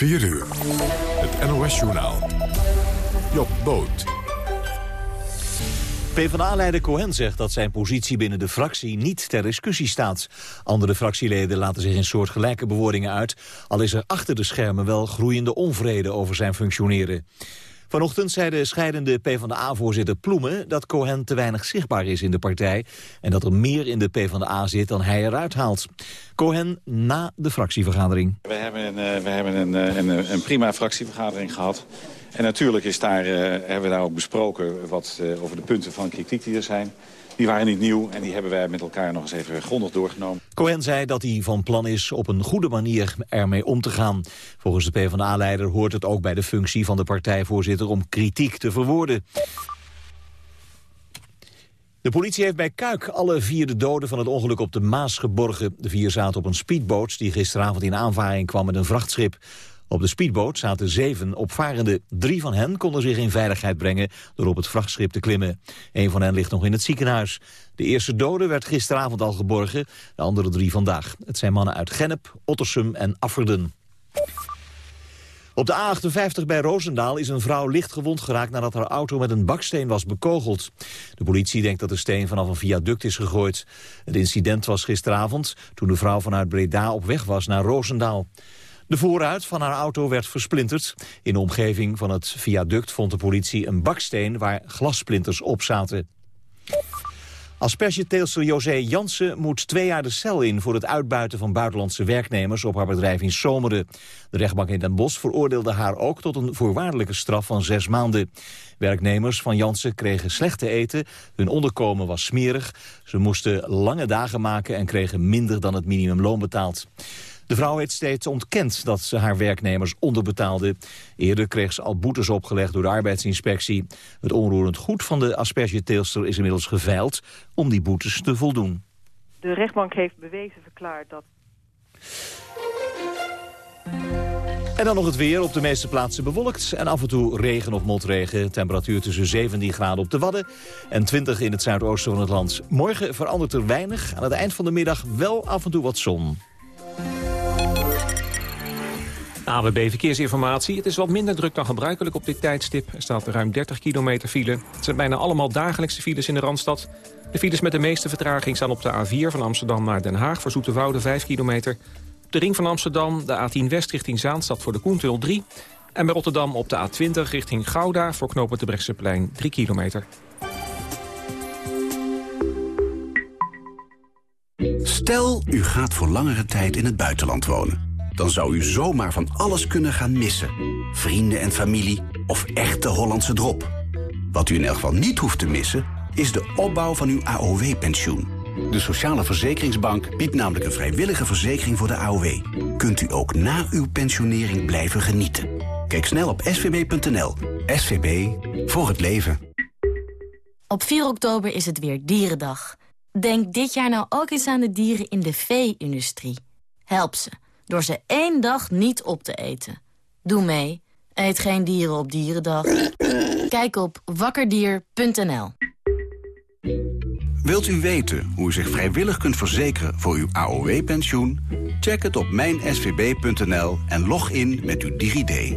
4 uur. Het NOS-journaal. Job Boot. PvdA-leider Cohen zegt dat zijn positie binnen de fractie niet ter discussie staat. Andere fractieleden laten zich in soortgelijke bewoordingen uit... al is er achter de schermen wel groeiende onvrede over zijn functioneren. Vanochtend zei de scheidende PvdA-voorzitter Ploemen... dat Cohen te weinig zichtbaar is in de partij... en dat er meer in de PvdA zit dan hij eruit haalt. Cohen na de fractievergadering. We hebben een, uh, we hebben een, uh, een, een prima fractievergadering gehad. En natuurlijk is daar, hebben we daar ook besproken wat, over de punten van kritiek die er zijn. Die waren niet nieuw en die hebben wij met elkaar nog eens even grondig doorgenomen. Cohen zei dat hij van plan is op een goede manier ermee om te gaan. Volgens de PvdA-leider hoort het ook bij de functie van de partijvoorzitter om kritiek te verwoorden. De politie heeft bij Kuik alle vier de doden van het ongeluk op de Maas geborgen. De vier zaten op een speedboot die gisteravond in aanvaring kwam met een vrachtschip. Op de speedboot zaten zeven opvarenden. Drie van hen konden zich in veiligheid brengen door op het vrachtschip te klimmen. Een van hen ligt nog in het ziekenhuis. De eerste dode werd gisteravond al geborgen, de andere drie vandaag. Het zijn mannen uit Gennep, Ottersum en Afferden. Op de A58 bij Roosendaal is een vrouw licht gewond geraakt nadat haar auto met een baksteen was bekogeld. De politie denkt dat de steen vanaf een viaduct is gegooid. Het incident was gisteravond toen de vrouw vanuit Breda op weg was naar Roosendaal. De voorruit van haar auto werd versplinterd. In de omgeving van het viaduct vond de politie een baksteen waar glassplinters op zaten. Aspergeteelster José Jansen moet twee jaar de cel in... voor het uitbuiten van buitenlandse werknemers op haar bedrijf in Zomeren. De rechtbank in Den Bosch veroordeelde haar ook tot een voorwaardelijke straf van zes maanden. Werknemers van Jansen kregen slecht te eten, hun onderkomen was smerig... ze moesten lange dagen maken en kregen minder dan het minimumloon betaald. De vrouw heeft steeds ontkend dat ze haar werknemers onderbetaalde. Eerder kreeg ze al boetes opgelegd door de arbeidsinspectie. Het onroerend goed van de aspergeteelster is inmiddels geveild om die boetes te voldoen. De rechtbank heeft bewezen verklaard dat... En dan nog het weer. Op de meeste plaatsen bewolkt en af en toe regen of motregen. Temperatuur tussen 17 graden op de Wadden en 20 in het zuidoosten van het land. Morgen verandert er weinig. Aan het eind van de middag wel af en toe wat zon. AWB Verkeersinformatie. Het is wat minder druk dan gebruikelijk op dit tijdstip. Er staat ruim 30 kilometer file. Het zijn bijna allemaal dagelijkse files in de Randstad. De files met de meeste vertraging staan op de A4 van Amsterdam naar Den Haag... voor Zoeterwoude 5 kilometer. Op de ring van Amsterdam de A10 West richting Zaanstad voor de Koentul 3. En bij Rotterdam op de A20 richting Gouda voor knopen de Brechtseplein 3 kilometer. Stel, u gaat voor langere tijd in het buitenland wonen dan zou u zomaar van alles kunnen gaan missen. Vrienden en familie of echte Hollandse drop. Wat u in elk geval niet hoeft te missen, is de opbouw van uw AOW-pensioen. De Sociale Verzekeringsbank biedt namelijk een vrijwillige verzekering voor de AOW. Kunt u ook na uw pensionering blijven genieten. Kijk snel op svb.nl. SVB, voor het leven. Op 4 oktober is het weer Dierendag. Denk dit jaar nou ook eens aan de dieren in de vee-industrie. Help ze door ze één dag niet op te eten. Doe mee. Eet geen dieren op Dierendag. Kijk op wakkerdier.nl. Wilt u weten hoe u zich vrijwillig kunt verzekeren voor uw AOW-pensioen? Check het op mijnsvb.nl en log in met uw DigiD.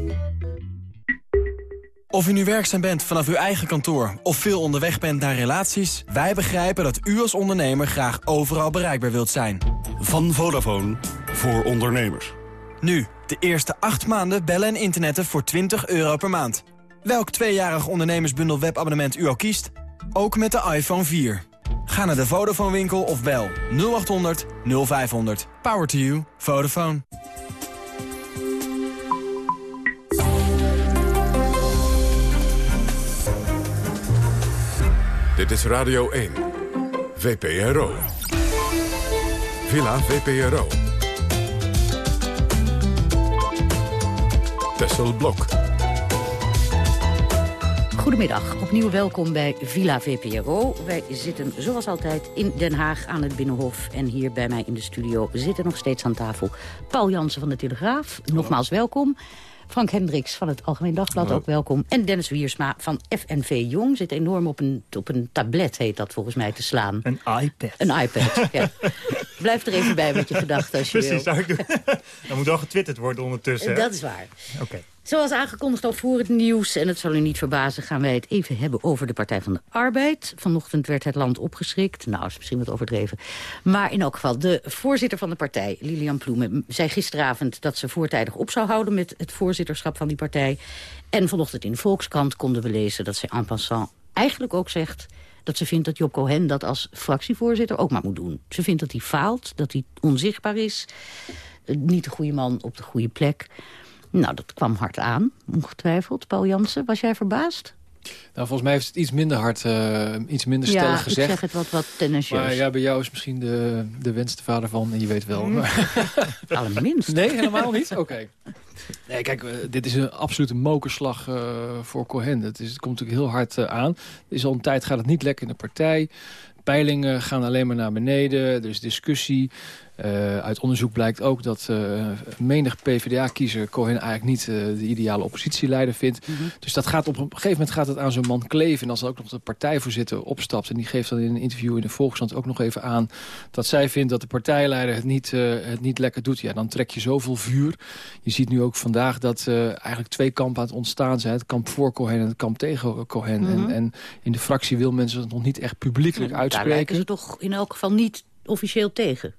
Of u nu werkzaam bent vanaf uw eigen kantoor of veel onderweg bent naar relaties... wij begrijpen dat u als ondernemer graag overal bereikbaar wilt zijn. Van Vodafone voor ondernemers. Nu, de eerste 8 maanden bellen en internetten voor 20 euro per maand. Welk tweejarig ondernemersbundel webabonnement u ook kiest, ook met de iPhone 4. Ga naar de Vodafone winkel of bel 0800 0500. Power to you. Vodafone. Dit is Radio 1. VPRO. Villa VPRO. Blok. Goedemiddag, opnieuw welkom bij Villa VPRO. Wij zitten zoals altijd in Den Haag aan het Binnenhof. En hier bij mij in de studio zitten nog steeds aan tafel Paul Jansen van de Telegraaf. Nogmaals welkom. Frank Hendricks van het Algemeen Dagblad, Hallo. ook welkom. En Dennis Wiersma van FNV Jong zit enorm op een, op een tablet, heet dat volgens mij, te slaan. Een iPad. Een iPad, ja. Blijf er even bij met je gedachten als je Precies, wil. zou ik doen. Dan moet wel getwitterd worden ondertussen. hè? Dat is waar. Oké. Zoals aangekondigd al voor het nieuws, en het zal u niet verbazen... gaan wij het even hebben over de Partij van de Arbeid. Vanochtend werd het land opgeschrikt. Nou, is misschien wat overdreven. Maar in elk geval, de voorzitter van de partij, Lilian Ploemen... zei gisteravond dat ze voortijdig op zou houden... met het voorzitterschap van die partij. En vanochtend in de Volkskrant konden we lezen dat ze en passant eigenlijk ook zegt dat ze vindt dat Job Cohen dat als fractievoorzitter ook maar moet doen. Ze vindt dat hij faalt, dat hij onzichtbaar is. Niet de goede man op de goede plek. Nou, dat kwam hard aan, ongetwijfeld. Paul Jansen, was jij verbaasd? Nou, volgens mij heeft het iets minder hard, eh, iets minder ja, stellig ik gezegd. zeg het wat, wat. Maar ja, bij jou is misschien de, de wens de vader van, en je weet wel. Maar... Allerminst. Nee, helemaal niet? Oké. Nee, kijk, eh, dit is een absolute mokerslag eh, voor Cohen. Het, is, het komt natuurlijk heel hard aan. Er is al een tijd gaat het niet lekker in de partij. Peilingen gaan alleen maar naar beneden. Er is discussie. Eh, uit onderzoek blijkt ook dat eh, menig PvdA-kiezer Cohen eigenlijk niet eh, de ideale oppositieleider vindt. Dus dat gaat op een gegeven moment gaat het aan zo'n man kleven. En als dan ook nog de partijvoorzitter opstapt... en die geeft dan in een interview in de Volkskrant ook nog even aan... dat zij vindt dat de partijleider het niet, het niet lekker doet. Ja, dan trek je zoveel vuur. Je ziet nu ook vandaag dat eigenlijk twee kampen aan het ontstaan zijn. Het kamp voor Cohen en het kamp tegen Cohen. Mhm. en, en in de fractie wil mensen het nog niet echt publiekelijk Daar lijken uitspreken. ze toch in elk geval niet officieel tegen.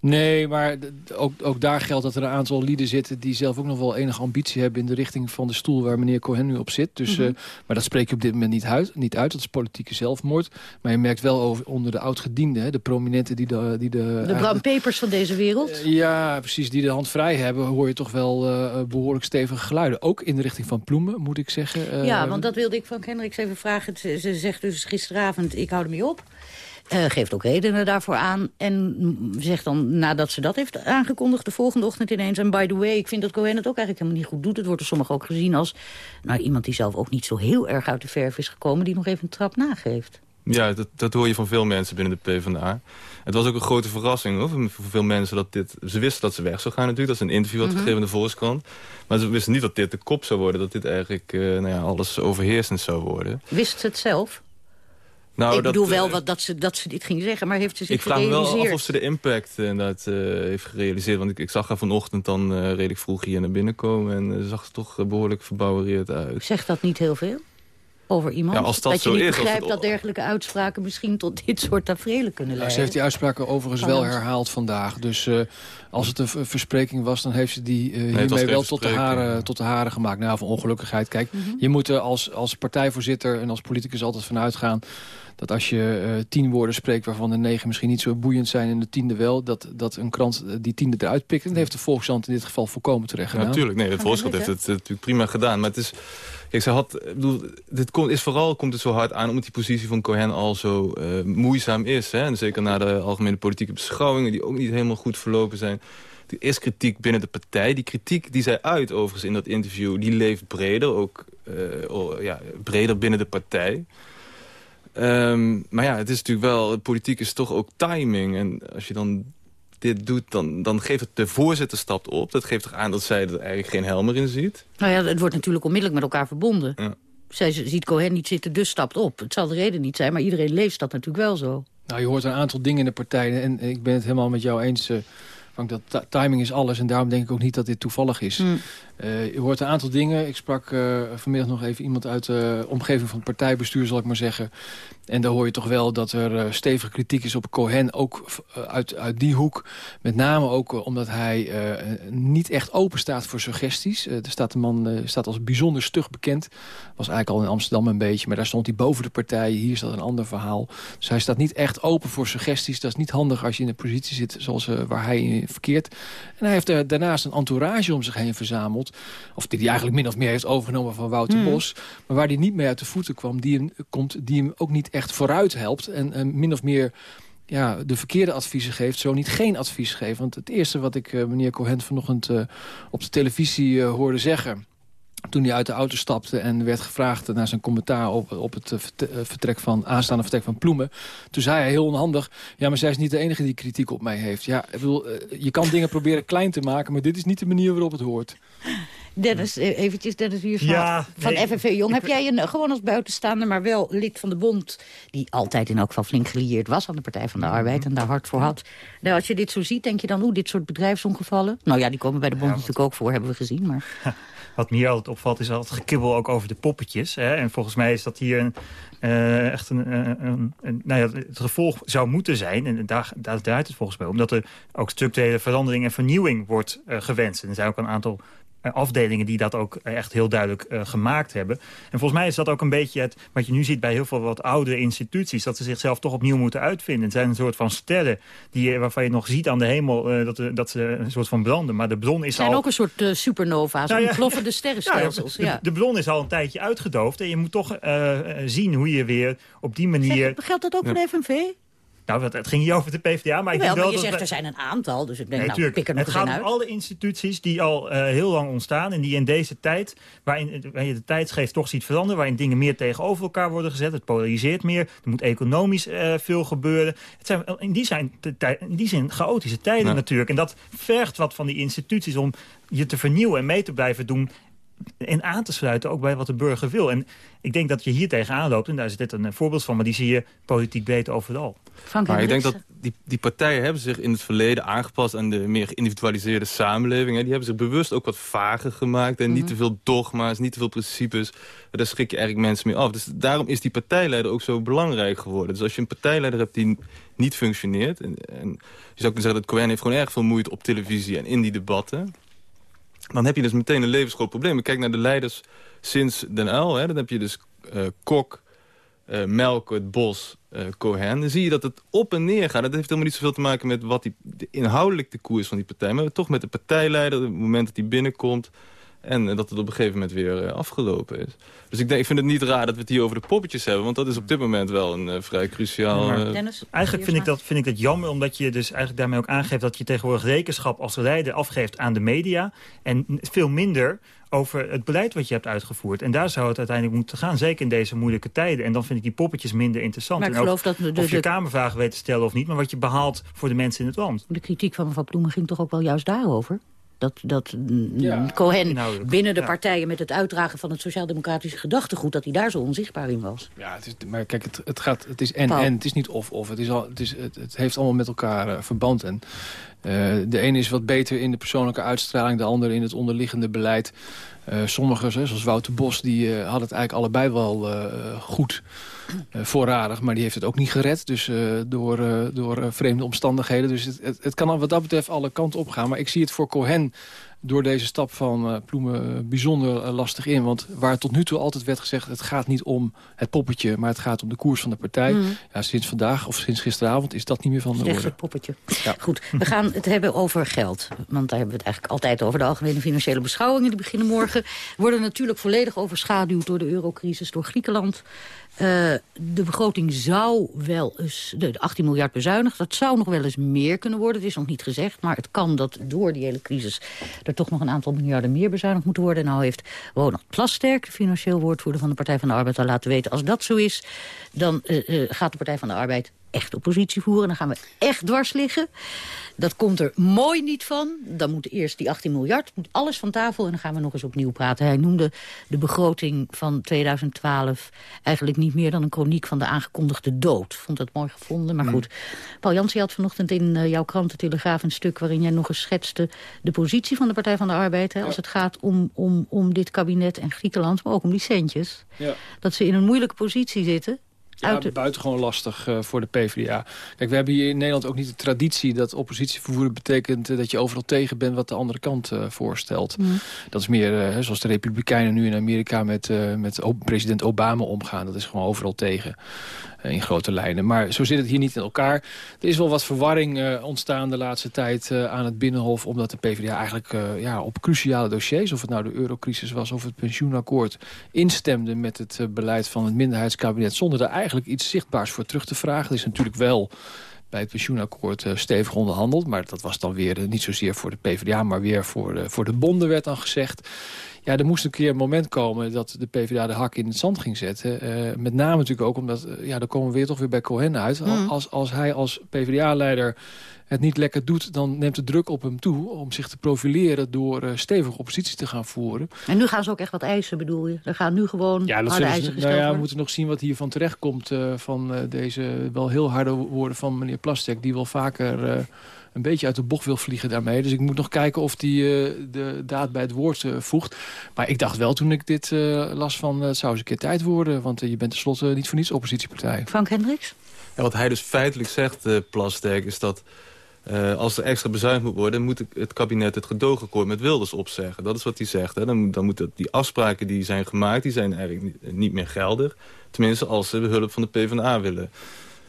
Nee, maar ook, ook daar geldt dat er een aantal lieden zitten... die zelf ook nog wel enige ambitie hebben... in de richting van de stoel waar meneer Cohen nu op zit. Dus, Mhm. eh, maar dat spreek je op dit moment niet uit. Niet uit dat is politieke zelfmoord. Maar je merkt wel over, onder de oudgedienden... de prominenten die de... Die de, De Bram Pepers van deze wereld. ja, precies. Die de hand vrij hebben, hoor je toch wel eh, behoorlijk stevige geluiden. Ook in de richting van Ploemen, moet ik zeggen. Eh, ja, want dat wilde ik van Hendricks even vragen. Ze, ze zegt dus gisteravond, ik hou ermee op. Eh, geeft ook redenen daarvoor aan. En zegt dan, nadat ze dat heeft aangekondigd... de volgende ochtend ineens... en by the way, ik vind dat Cohen het ook eigenlijk helemaal niet goed doet. Het wordt door sommigen ook gezien als... nou, iemand die zelf ook niet zo heel erg uit de verf is gekomen... die nog even een trap nageeft. Ja, dat, dat hoor je van veel mensen binnen de PvdA. Het was ook een grote verrassing hoor, voor veel mensen. dat dit. Ze wisten dat ze weg zou gaan natuurlijk. Dat ze een interview had Mhm. gegeven in de Volkskrant. Maar ze wisten niet dat dit de kop zou worden. Dat dit eigenlijk eh, nou ja, alles overheersend zou worden. Wist ze het zelf? Nou, ik dat, bedoel wel eh, wat, dat, ze, dat ze dit ging zeggen, maar heeft ze zich ik vraag me wel af of ze de impact eh, inderdaad eh, heeft gerealiseerd. Want ik, ik zag haar vanochtend dan eh, redelijk vroeg hier naar binnen komen. En ze zag er toch eh, behoorlijk verbouwereerd uit. Zegt dat niet heel veel? Over iemand? Ja, als dat je zo niet is, begrijpt het- dat dergelijke uitspraken misschien tot dit soort tafereelen kunnen Ja, leiden. ze heeft die uitspraken overigens Van wel herhaald vandaag. Dus eh, als het een verspreking was, dan heeft ze die eh, was hiermee wel tot de, haren, tot de haren gemaakt. Nou, van ongelukkigheid. Kijk, Mhm. je moet er als, als partijvoorzitter en als politicus altijd vanuit gaan... dat als je eh, tien woorden spreekt waarvan de negen misschien niet zo boeiend zijn... en de tiende wel, dat, dat een krant die tiende eruit pikt. En dat heeft de Volkskrant in dit geval volkomen terecht Ja, gedaan. natuurlijk. Nee, de Volkskrant heeft het natuurlijk prima gedaan. Maar het is... Kijk, ze had... Ik bedoel, dit komt, is vooral komt het zo hard aan... omdat die positie van Cohen al zo eh, moeizaam is. Hè? En zeker na de algemene politieke beschouwingen... die ook niet helemaal goed verlopen zijn. Er is kritiek binnen de partij. Die kritiek die zij uit overigens in dat interview... die leeft breder, ook eh, ja, breder binnen de partij. Ehm, maar ja, het is natuurlijk wel... Politiek is toch ook timing. En als je dan dit doet, dan, dan geeft het de voorzitter stapt op. Dat geeft toch aan dat zij er eigenlijk geen helmer in ziet. Nou ja, het wordt natuurlijk onmiddellijk met elkaar verbonden. Ja. Zij ziet Cohen niet zitten, dus stapt op. Het zal de reden niet zijn, maar iedereen leest dat natuurlijk wel zo. Nou, je hoort een aantal dingen in de partij. En ik ben het helemaal met jou eens... eh, Frank, dat ti- timing is alles. En daarom denk ik ook niet dat dit toevallig is. Mm. Eh, je hoort een aantal dingen. Ik sprak eh, vanmiddag nog even iemand uit de omgeving van het partijbestuur, zal ik maar zeggen. En daar hoor je toch wel dat er eh, stevige kritiek is op Cohen. Ook eh, uit, uit die hoek. Met name ook eh, omdat hij eh, niet echt open staat voor suggesties. Eh, er staat een man eh, staat als bijzonder stug bekend. Was eigenlijk al in Amsterdam een beetje. Maar daar stond hij boven de partijen. Hier staat een ander verhaal. Dus hij staat niet echt open voor suggesties. Dat is niet handig als je in een positie zit zoals eh, waar hij in verkeert. En hij heeft eh, daarnaast een entourage om zich heen verzameld. Of die hij eigenlijk min of meer heeft overgenomen van Wouter Hmm. Bos. Maar waar hij niet mee uit de voeten kwam. Die hem, komt, die hem ook niet echt vooruit helpt. En, en min of meer ja, de verkeerde adviezen geeft, zo niet geen advies geeft. Want het eerste wat ik eh, meneer Cohen vanochtend eh, op de televisie eh, hoorde zeggen... toen hij uit de auto stapte en werd gevraagd naar zijn commentaar... op, op het eh, eh, vertrek van, aanstaande vertrek van Ploemen... toen zei hij heel onhandig... ja, maar zij is niet de enige die kritiek op mij heeft. Ja, ik bedoel, eh, je kan dingen proberen klein te maken... maar dit is niet de manier waarop het hoort. Dennis, eventjes Dennis Wiersma Ja, van nee. FNV Jong. Heb jij een, gewoon als buitenstaander, maar wel lid van de bond... die altijd in elk geval flink gelieerd was aan de Partij van de Arbeid... en daar hard voor had. Nou, als je dit zo ziet, denk je dan, hoe dit soort bedrijfsongevallen... nou ja, die komen bij de bond natuurlijk ook voor, hebben we gezien. Maar Wat me hier altijd opvalt is altijd gekibbel ook over de poppetjes. Hè? En volgens mij is dat hier een, eh, echt een, een, een- nou ja, het gevolg zou moeten zijn. En daar, daar draait het volgens mij om. Dat er ook structurele verandering en vernieuwing wordt eh, gewenst. En er zijn ook een aantal afdelingen die dat ook eh, echt heel duidelijk eh, gemaakt hebben. En volgens mij is dat ook een beetje het, wat je nu ziet bij heel veel wat oudere instituties. Dat ze zichzelf toch opnieuw moeten uitvinden. Het zijn een soort van sterren die, waarvan je nog ziet aan de hemel eh, dat, dat ze een soort van branden. Maar de bron is het zijn al... ook een soort supernova's, Nou ja, ontploffende ja, sterrenstelsels. de, Ja, de bron is al een tijdje uitgedoofd. En je moet toch zien hoe je weer op die manier... Zeg, geldt dat ook voor de FNV? Nou, het, het ging hier over de PvdA, maar ik Wel, denk wel je dat... zegt we- er zijn een aantal, dus ik denk, Nee, nou, tuurlijk. pik er nog het gaat om uit. alle instituties die al eh, heel lang ontstaan... en die in deze tijd, waarin, waarin je de tijdsgeest toch ziet veranderen... waarin dingen meer tegenover elkaar worden gezet. Het polariseert meer. Er moet economisch eh, veel gebeuren. Het zijn in die, zijn, in die zin chaotische tijden natuurlijk. En dat vergt wat van die instituties om je te vernieuwen en mee te blijven doen... en aan te sluiten ook bij wat de burger wil. En ik denk dat je hier tegenaan loopt, en daar is dit een eh, voorbeeld van... maar die zie je politiek breed overal. Maar ik denk dat die, die partijen hebben zich in het verleden aangepast aan de meer geïndividualiseerde samenleving. Hè. Die hebben zich bewust ook wat vager gemaakt. En niet Mhm. te veel dogma's, niet te veel principes. Daar schrik je eigenlijk mensen mee af. Dus daarom is die partijleider ook zo belangrijk geworden. Dus als je een partijleider hebt die niet functioneert... en, en je zou kunnen zeggen dat Cohen heeft gewoon erg veel moeite op televisie en in die debatten... dan heb je dus meteen een levensgroot probleem. Kijk naar de leiders sinds Den Uyl. Hè. Dan heb je dus eh, Kok, eh Melkert, Bos, eh, Cohen. Dan zie je dat het op en neer gaat. Dat heeft helemaal niet zoveel te maken met wat die, de, inhoudelijk de koers van die partij... maar toch met de partijleider, het moment dat hij binnenkomt... en eh, dat het op een gegeven moment weer eh, afgelopen is. Dus ik, denk, ik vind het niet raar dat we het hier over de poppetjes hebben... want dat is op dit moment wel een eh, vrij cruciaal... Eh, Eigenlijk vind ik, dat, vind ik dat jammer, omdat je dus eigenlijk daarmee ook aangeeft... dat je tegenwoordig rekenschap als leider afgeeft aan de media... en veel minder over het beleid wat je hebt uitgevoerd. En daar zou het uiteindelijk moeten gaan, zeker in deze moeilijke tijden. En dan vind ik die poppetjes minder interessant. Maar ik geloof dat de- de- of je de- Kamervragen weet te stellen of niet... maar wat je behaalt voor de mensen in het land. De kritiek van mevrouw Ploemen ging toch ook wel juist daarover? Dat, dat mm, Ja, Cohen inhoudelijk, binnen de ja. partijen met het uitdragen van het sociaal-democratische gedachtegoed... dat hij daar zo onzichtbaar in was. Ja, het is, maar kijk, het, het, gaat, het is en Paul. en. Het is niet of-of. Het, is al, het, is, het, het heeft allemaal met elkaar eh, verband. En, eh, de ene is wat beter in de persoonlijke uitstraling. De andere in het onderliggende beleid. Eh sommigen, zoals Wouter Bos, die hadden het eigenlijk allebei wel goed voorradig. Maar die heeft het ook niet gered. Dus eh, door, eh, door eh, vreemde omstandigheden. Dus het, het, het kan wat dat betreft alle kanten op gaan. Maar ik zie het voor Cohen door deze stap van eh, Ploemen eh, bijzonder eh, lastig in. Want waar tot nu toe altijd werd gezegd... het gaat niet om het poppetje, maar het gaat om de koers van de partij. Mhm. Ja, sinds vandaag of sinds gisteravond is dat niet meer van de Slechts orde. het poppetje. Ja. Goed, we gaan het hebben over geld. Want daar hebben we het eigenlijk altijd over. De algemene financiële beschouwingen die beginnen morgen... worden natuurlijk volledig overschaduwd door de eurocrisis, door Griekenland. Eh, de begroting zou wel eens, de de 18 miljard bezuinigd, dat zou nog wel eens meer kunnen worden. Het is nog niet gezegd, maar het kan dat door die hele crisis er toch nog een aantal miljarden meer bezuinigd moeten worden. En nou heeft Ronald Plasterk, de financieel woordvoerder van de Partij van de Arbeid, al laten weten. Als dat zo is, dan eh, eh, gaat de Partij van de Arbeid echt oppositie voeren. Dan gaan we echt dwars liggen. Dat komt er mooi niet van. Dan moet eerst die 18 miljard, moet alles van tafel... en dan gaan we nog eens opnieuw praten. Hij noemde de begroting van 2012 eigenlijk niet meer dan een chroniek van de aangekondigde dood. Vond dat mooi gevonden, maar goed. Paul Jansen had vanochtend in eh, jouw krant de Telegraaf een stuk... waarin jij nog eens schetste de positie van de Partij van de Arbeid... Hè, als het gaat om, om, om dit kabinet en Griekenland, maar ook om die centjes. Ja. Dat ze in een moeilijke positie zitten... Ja, de- buitengewoon lastig eh, voor de PvdA. Kijk, we hebben hier in Nederland ook niet de traditie... dat oppositie vervoeren betekent eh, dat je overal tegen bent... wat de andere kant eh, voorstelt. Mm. Dat is meer zoals de Republikeinen nu in Amerika... met, met president Obama omgaan. Dat is gewoon overal tegen in grote lijnen. Maar zo zit het hier niet in elkaar. Er is wel wat verwarring eh, ontstaan de laatste tijd eh, aan het Binnenhof... omdat de PvdA eigenlijk eh, ja, op cruciale dossiers... of het nou de eurocrisis was of het pensioenakkoord... instemde met het eh, beleid van het minderheidskabinet... zonder daar eigenlijk iets zichtbaars voor terug te vragen. Er is natuurlijk wel bij het pensioenakkoord eh, stevig onderhandeld. Maar dat was dan weer eh, niet zozeer voor de PvdA, maar weer voor voor de bonden werd dan gezegd. Ja, er moest een keer een moment komen dat de PvdA de hak in het zand ging zetten. Uh, met name natuurlijk ook omdat, uh, ja, dan komen we weer toch weer bij Cohen uit. Mm. Als, als hij als PvdA-leider het niet lekker doet... dan neemt de druk op hem toe om zich te profileren... door uh, stevige oppositie te gaan voeren. En nu gaan ze ook echt wat eisen, bedoel je? Er gaan nu gewoon ja, harde eisen gesteld nou ja, worden? We moeten nog zien wat hiervan terechtkomt... Uh, van uh, deze wel heel harde woorden van meneer Plastek... die wel vaker een beetje uit de bocht wil vliegen daarmee. Dus ik moet nog kijken of die de daad bij het woord voegt. Maar ik dacht wel toen ik dit las van... het zou eens een keer tijd worden. Want je bent tenslotte niet voor niets oppositiepartij. Frank Hendricks? Ja, wat hij dus feitelijk zegt, uh, Plastek, is dat... Uh, als er extra bezuinigd moet worden... moet het kabinet het gedoogakkoord met Wilders opzeggen. Dat is wat hij zegt. Hè. Dan, dan moeten die afspraken die zijn gemaakt... die zijn eigenlijk niet, niet meer geldig. Tenminste, als ze de hulp van de PvdA willen.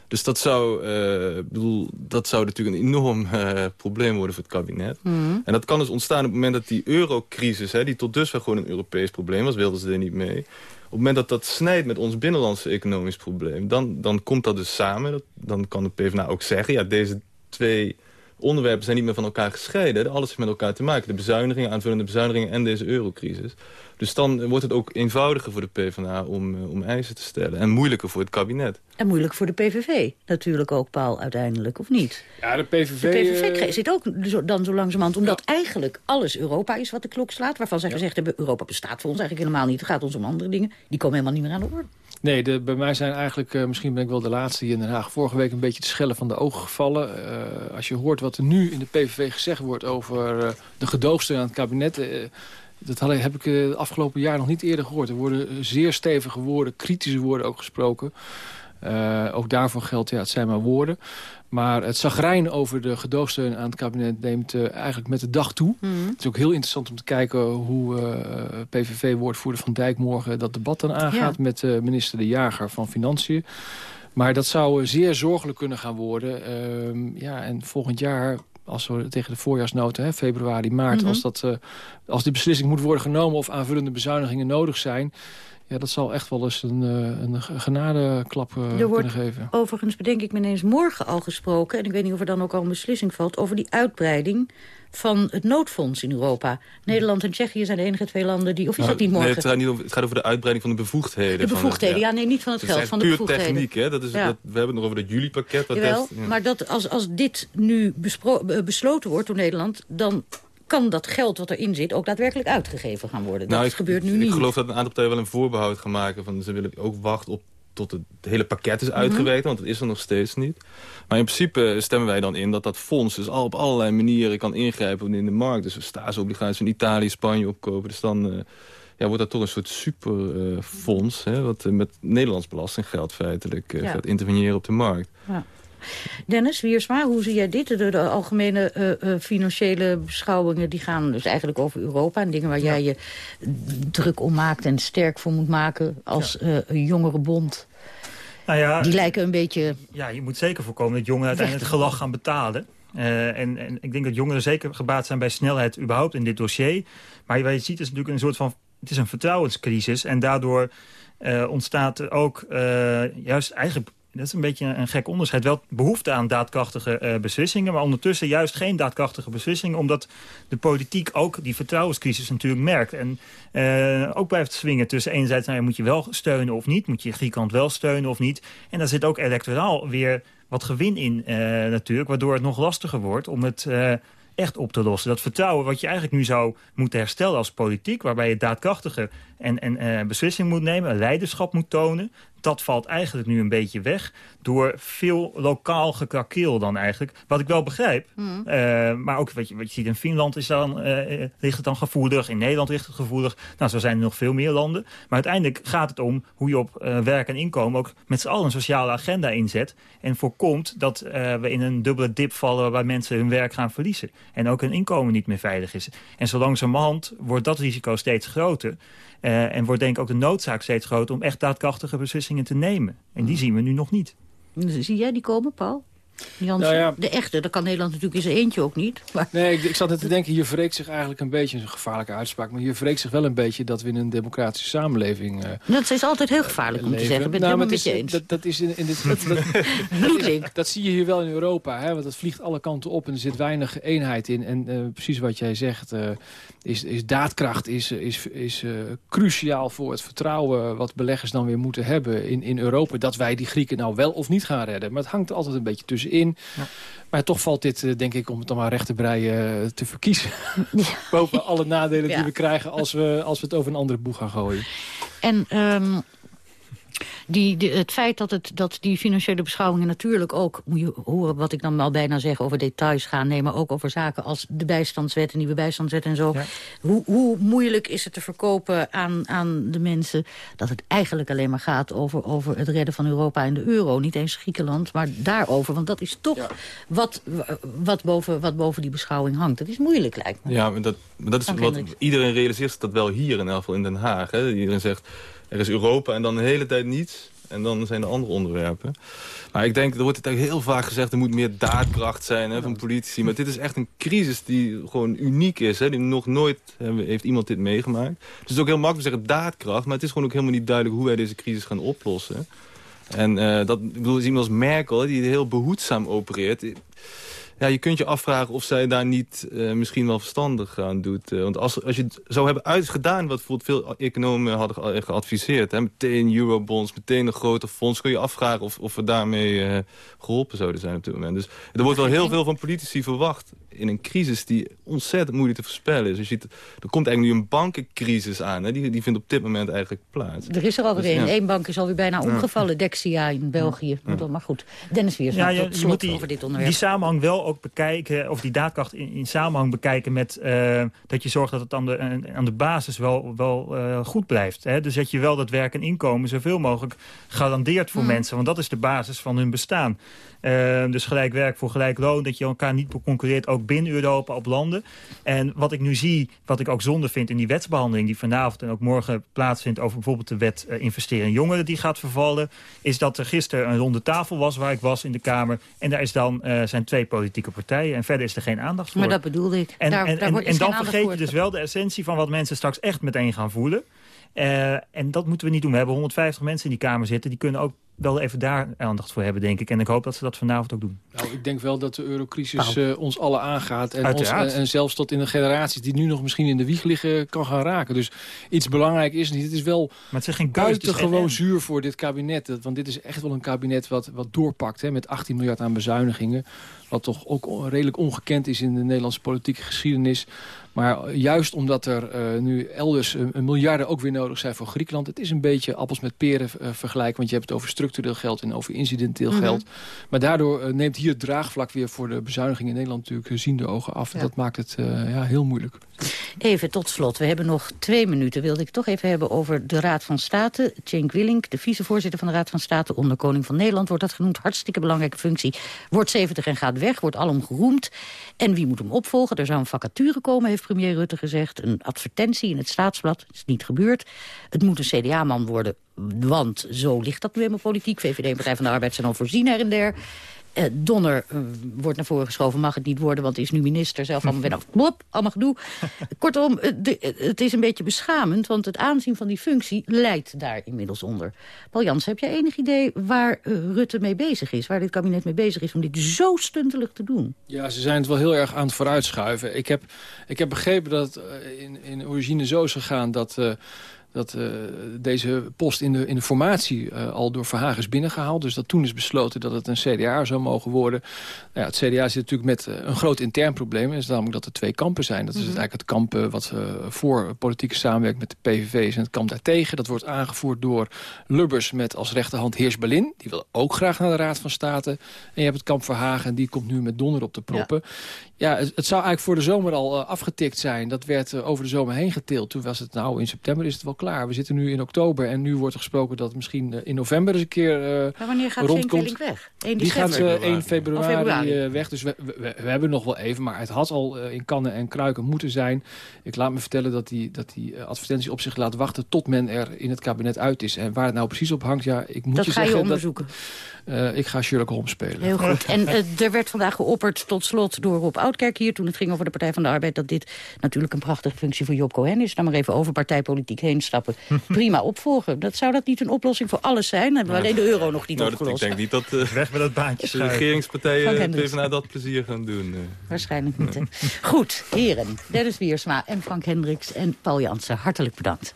Dus dat zou, uh, bedoel, dat zou natuurlijk een enorm uh, probleem worden voor het kabinet. Mm. En dat kan dus ontstaan op het moment dat die eurocrisis... Hè, die tot dusver gewoon een Europees probleem was... wilden ze er niet mee. Op het moment dat dat snijdt met ons binnenlandse economisch probleem... dan, dan komt dat dus samen. Dat, dan kan de PvdA ook zeggen... ja, deze twee onderwerpen zijn niet meer van elkaar gescheiden. Alles heeft met elkaar te maken. De bezuinigingen, aanvullende bezuinigingen en deze eurocrisis. Dus dan wordt het ook eenvoudiger voor de PvdA om, uh, om eisen te stellen. En moeilijker voor het kabinet. En moeilijk voor de PVV natuurlijk ook, Paul, uiteindelijk, of niet? Ja, de PVV... De PVV uh... zit ook dan zo langzamerhand, omdat ja. eigenlijk alles Europa is wat de klok slaat. Waarvan zij ja. gezegd hebben, Europa bestaat voor ons eigenlijk helemaal niet. Het gaat ons om andere dingen. Die komen helemaal niet meer aan de orde. Nee, de, bij mij zijn eigenlijk, uh, misschien ben ik wel de laatste hier in Den Haag... vorige week een beetje te schellen van de ogen gevallen. Uh, als je hoort wat er nu in de PVV gezegd wordt over uh, de gedoogsteun aan het kabinet... dat had, heb ik het afgelopen jaar nog niet eerder gehoord. Er worden zeer stevige woorden, kritische woorden ook gesproken. Ook daarvoor geldt, ja, het zijn maar woorden. Maar het zagrijn over de gedoogsteun aan het kabinet neemt uh, eigenlijk met de dag toe. Mm. Het is ook heel interessant om te kijken hoe uh, PVV-woordvoerder Van Dijk morgen dat debat dan aangaat... Ja. met minister De Jager van Financiën. Maar dat zou zeer zorgelijk kunnen gaan worden. Ehm, ja, en volgend jaar als we tegen de voorjaarsnoten, hè, februari, maart... Mhm. Mm -hmm. als, dat, als die beslissing moet worden genomen of aanvullende bezuinigingen nodig zijn... Ja, dat zal echt wel eens een, een genadeklap er wordt kunnen geven. overigens, bedenk ik me ineens, morgen al gesproken... en ik weet niet of er dan ook al een beslissing valt... over die uitbreiding van het noodfonds in Europa. Nederland en Tsjechië zijn de enige twee landen die... Of is nou, dat niet morgen? Nee, het, gaat niet over, het gaat over de uitbreiding van de bevoegdheden. De bevoegdheden, van ja, nee, niet van het dat geld, is van de puur bevoegdheden. techniek, hè? Dat is, Ja. dat, we hebben het nog over dat juli-pakket. wat Jawel, ja. maar dat als, als dit nu eh, besloten wordt door Nederland... dan kan dat geld wat erin zit ook daadwerkelijk uitgegeven gaan worden. Nou, dat ik, gebeurt nu ik niet. geloof dat een aantal partijen wel een voorbehoud gaan maken. Van, ze willen ook wachten op tot het hele pakket is uitgewerkt, want dat is er nog steeds niet. Maar in principe stemmen wij dan in dat dat fonds dus al op allerlei manieren kan ingrijpen in de markt. Dus staatsobligaties van Italië, Spanje opkopen. Dus dan uh, ja, wordt dat toch een soort superfonds, uh, wat uh, met Nederlands belastinggeld feitelijk Ja. gaat interveneren op de markt. Ja. Dennis Wiersma, hoe zie jij dit? De, de algemene uh, uh, financiële beschouwingen die gaan dus eigenlijk over Europa... en dingen waar jij je druk om maakt en sterk voor moet maken als uh, een jongerenbond. Nou ja, Die lijken een beetje... ja, je moet zeker voorkomen dat jongeren uiteindelijk het gelag gaan betalen. Uh, en, en ik denk dat jongeren zeker gebaat zijn bij snelheid überhaupt in dit dossier. Maar wat je ziet is natuurlijk een soort van... Het is een vertrouwenscrisis en daardoor uh, ontstaat er ook uh, juist eigenlijk dat is een beetje een gek onderscheid. Wel behoefte aan daadkrachtige uh, beslissingen... maar ondertussen juist geen daadkrachtige beslissingen... omdat de politiek ook die vertrouwenscrisis natuurlijk merkt. En uh, ook blijft swingen tussen enerzijds... Nou, moet je wel steunen of niet? Moet je Griekenland wel steunen of niet? En daar zit ook electoraal weer wat gewin in uh, natuurlijk... waardoor het nog lastiger wordt om het echt op te lossen. Dat vertrouwen wat je eigenlijk nu zou moeten herstellen als politiek... waarbij je daadkrachtige en, en beslissing moet nemen, leiderschap moet tonen... dat valt eigenlijk nu een beetje weg door veel lokaal gekrakeel dan eigenlijk. Wat ik wel begrijp, mm. uh, maar ook wat je, wat je ziet in Finland is dan, uh, ligt het dan gevoelig... in Nederland ligt het gevoelig. Nou, zo zijn er nog veel meer landen. Maar uiteindelijk gaat het om hoe je op werk en inkomen... ook met z'n allen een sociale agenda inzet... en voorkomt dat we in een dubbele dip vallen... waarbij mensen hun werk gaan verliezen. En ook hun inkomen niet meer veilig is. En zo langzamerhand wordt dat risico steeds groter... Uh, en wordt denk ik ook de noodzaak steeds groter om echt daadkrachtige beslissingen te nemen. En die zien we nu nog niet. Zie jij die komen, Paul? Jans, Nou ja. De echte, dat kan Nederland natuurlijk in zijn eentje ook niet. Maar... Nee, ik, ik zat net te denken, hier wreekt zich eigenlijk een beetje... een gevaarlijke uitspraak, maar hier wreekt zich wel een beetje... dat we in een democratische samenleving uh, Dat is altijd heel gevaarlijk om te zeggen. Ik ben het nou, helemaal maar met het je eens. dat, dat, is in, in dit, dat, dat, dat, is- dat zie je hier wel in Europa. Hè, want dat vliegt alle kanten op en er zit weinig eenheid in. En eh, precies wat jij zegt, eh, is, is daadkracht is, is, is eh, cruciaal voor het vertrouwen... wat beleggers dan weer moeten hebben in, in Europa. Dat wij die Grieken nou wel of niet gaan redden. Maar het hangt altijd een beetje tussenin. Maar toch valt dit, eh, denk ik, om het dan maar recht te breien eh, te verkiezen. Boven alle nadelen Ja. die we krijgen als we, als we het over een andere boeg gaan gooien. En ehm, die, de- het feit dat, het, dat die financiële beschouwingen natuurlijk ook... moet je horen wat ik dan al bijna zeg over details gaan... nee, maar ook over zaken als de bijstandswet en nieuwe bijstandswet en zo. Hoe, hoe moeilijk is het te verkopen aan, aan de mensen... dat het eigenlijk alleen maar gaat over, over het redden van Europa en de euro. Niet eens Griekenland, maar daarover. Want dat is toch wat, wat, boven, wat boven die beschouwing hangt. Dat is moeilijk, lijkt me. Ja, maar dat, maar dat is Dank, wat Hendrik. iedereen realiseert dat wel hier in elk geval in Den Haag. Hè. Iedereen zegt, er is Europa en dan de hele tijd niets. En dan zijn er andere onderwerpen. Maar ik denk, er wordt het heel vaak gezegd... er moet meer daadkracht zijn hè, van politici. Maar dit is echt een crisis die gewoon uniek is. Hè. Die nog nooit heeft iemand dit meegemaakt. Dus het is ook heel makkelijk te zeggen daadkracht... maar het is gewoon ook helemaal niet duidelijk hoe wij deze crisis gaan oplossen. En eh, dat ik bedoel, is iemand als Merkel, die heel behoedzaam opereert... Ja, je kunt je afvragen of zij daar niet eh, misschien wel verstandig aan doet. Eh, want als, als je het zou hebben uitgedaan wat bijvoorbeeld veel economen hadden ge- geadviseerd... Hè, meteen eurobonds, meteen een groter fonds... kun je afvragen of, of we daarmee eh, geholpen zouden zijn op dit moment. Dus er wordt wel heel veel van politici verwacht in een crisis die ontzettend moeilijk te voorspellen is. Je ziet, er komt eigenlijk nu een bankencrisis aan. Hè, die, die vindt op dit moment eigenlijk plaats. Er is er alweer Dus, een. ja. Eén bank is alweer bijna Ja. omgevallen. Dexia in België. Maar goed, Dennis Wiersma, Ja, je, tot je slot moet die, over dit onderwerp. die samenhang wel ook bekijken, of die daadkracht in, in samenhang bekijken met eh, dat je zorgt dat het aan de, aan de basis wel, wel eh, goed blijft. Hè? Dus dat je wel dat werk en inkomen zoveel mogelijk garandeert voor Mm. mensen. Want dat is de basis van hun bestaan. Eh, dus gelijk werk voor gelijk loon, dat je elkaar niet concurreert, ook binnen Europa op landen. En wat ik nu zie, wat ik ook zonde vind in die wetsbehandeling... die vanavond en ook morgen plaatsvindt over bijvoorbeeld de wet eh, investeren in jongeren... die gaat vervallen, is dat er gisteren een ronde tafel was waar ik was in de Kamer. En daar is dan, eh, zijn twee politieke partijen en verder is er geen aandacht voor. Maar dat bedoelde ik. En, daar, en, daar en, geen dan vergeet voor. je dus wel de essentie van wat mensen straks echt meteen gaan voelen. Eh, en dat moeten we niet doen. We hebben 150 mensen in die Kamer zitten. Die kunnen ook wel even daar aandacht voor hebben, denk ik. En ik hoop dat ze dat vanavond ook doen. Nou, ik denk wel dat de eurocrisis eh, ons alle aangaat. En, ons, Uiteraard. en, en zelfs tot in de generaties die nu nog misschien in de wieg liggen kan gaan raken. Dus iets belangrijk is niet. Het is wel Maar het is geen buitengewoon zuur voor dit kabinet. Dat- Want dit is echt wel een kabinet wat, wat doorpakt. Hè, met 18 miljard aan bezuinigingen. Wat toch ook redelijk ongekend is in de Nederlandse politieke geschiedenis. Maar juist omdat er eh, nu elders een, miljarden ook weer nodig zijn voor Griekenland. Het is een beetje appels met peren eh, vergelijken. Want je hebt het over structureel geld en over incidenteel Mhm. geld. Maar daardoor eh, neemt hier het draagvlak weer voor de bezuiniging in Nederland natuurlijk eh, ziende ogen af. En dat maakt het ja, heel moeilijk. Even tot slot, we hebben nog twee minuten. Wilde ik toch even hebben over de Raad van State. Cenk Willink, de vicevoorzitter van de Raad van State... onder koning van Nederland wordt dat genoemd. Hartstikke belangrijke functie. Wordt 70 en gaat weg, wordt alom geroemd. En wie moet hem opvolgen? Er zou een vacature komen, heeft premier Rutte gezegd. Een advertentie in het Staatsblad, is niet gebeurd. Het moet een CDA-man worden, want zo ligt dat nu helemaal politiek. VVD en Partij van de Arbeid zijn al voorzien her en der. Eh, Donner eh, wordt naar voren geschoven, mag het niet worden... want hij is nu minister, zelf allemaal weer af. Blop, allemaal gedoe. Kortom, eh, de- het is een beetje beschamend... want het aanzien van die functie leidt daar inmiddels onder. Paul Jans, heb jij enig idee waar Rutte mee bezig is... waar dit kabinet mee bezig is om dit zo stuntelig te doen? Ja, ze zijn het wel heel erg aan het vooruitschuiven. Ik heb, ik heb begrepen dat het in, in origine zo is gegaan dat... eh, dat eh, deze post in de, in de formatie eh, al door Verhagen is binnengehaald. Dus dat toen is besloten dat het een CDA zou mogen worden. Nou ja, het CDA zit natuurlijk met eh, een groot intern probleem. Is namelijk dat er twee kampen zijn. Dat is Mhm. eigenlijk het kamp eh, wat voor politieke samenwerking met de PVV is... en het kamp daartegen. Dat wordt aangevoerd door Lubbers met als rechterhand Heers Berlin. Die wil ook graag naar de Raad van State. En je hebt het kamp Verhagen en die komt nu met donder op de proppen. Ja, het, het zou eigenlijk voor de zomer al eh, afgetikt zijn. Dat werd eh, over de zomer heen geteeld. Toen was het nou, in september is het wel klaar. We zitten nu in oktober en nu wordt er gesproken dat misschien in november eens een keer maar wanneer gaat rondkomt. weg? 1 Die gaat december? 1 februari, februari. weg, dus we, we, we hebben nog wel even. Maar het had al in kannen en kruiken moeten zijn. Ik laat me vertellen dat die, dat die advertentie op zich laat wachten... tot men er in het kabinet uit is. En waar het nou precies op hangt, ja, ik moet Dat je ga zeggen... je onderzoeken. Dat, ik ga Sherlock Holmes spelen. Heel goed. En er werd vandaag geopperd tot slot door Rob Oudkerk hier... toen het ging over de Partij van de Arbeid... dat dit natuurlijk een prachtige functie voor Job Cohen is. Dan maar even over partijpolitiek heen stappen. Prima opvolgen. Dat, zou dat niet een oplossing voor alles zijn? Dan hebben we alleen de euro nog niet nou, opgelost. Dat, ik denk niet dat uh, Weg met dat baantje de regeringspartijen PvdA dat plezier gaan doen. Uh. Waarschijnlijk niet. Hè? Goed, heren. Dennis Wiersma en Frank Hendricks en Paul Jansen. Hartelijk bedankt.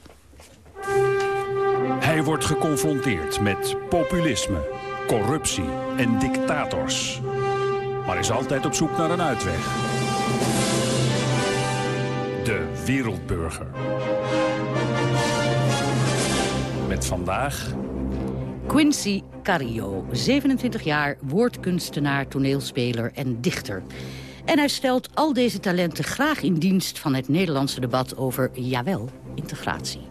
Hij wordt geconfronteerd met populisme, corruptie en dictators. Maar is altijd op zoek naar een uitweg. De Wereldburger. Met vandaag... Quincy Cario, 27 jaar, woordkunstenaar, toneelspeler en dichter. En hij stelt al deze talenten graag in dienst van het Nederlandse debat over, jawel, integratie.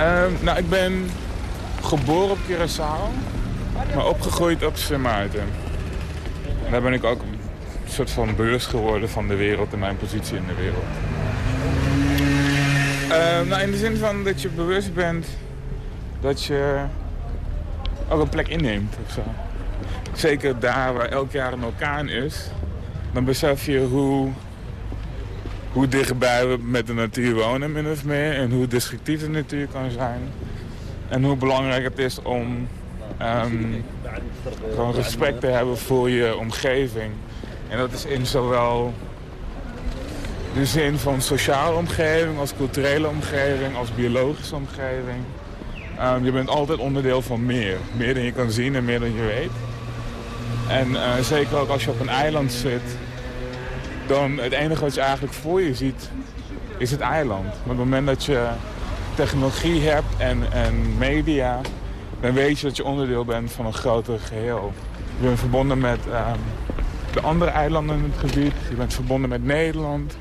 Um, nou, ik ben geboren op Curaçao, maar opgegroeid op Sint Maarten. Daar ben ik ook een soort van beurs geworden van de wereld en mijn positie in de wereld. Um, nou, in de zin van dat je bewust bent dat je ook een plek inneemt of zo. Zeker daar waar elk jaar een orkaan is, dan besef je hoe, hoe dichtbij we met de natuur wonen, min of meer. En hoe destructief de natuur kan zijn. En hoe belangrijk het is om um, gewoon respect te hebben voor je omgeving. En dat is in zowel de zin van sociale omgeving, als culturele omgeving, als biologische omgeving. Um, je bent altijd onderdeel van meer. Meer dan je kan zien en meer dan je weet. En uh, zeker ook als je op een eiland zit, dan het enige wat je eigenlijk voor je ziet, is het eiland. Maar op het moment dat je technologie hebt en, en media, dan weet je dat je onderdeel bent van een groter geheel. Je bent verbonden met um, de andere eilanden in het gebied, je bent verbonden met Nederland,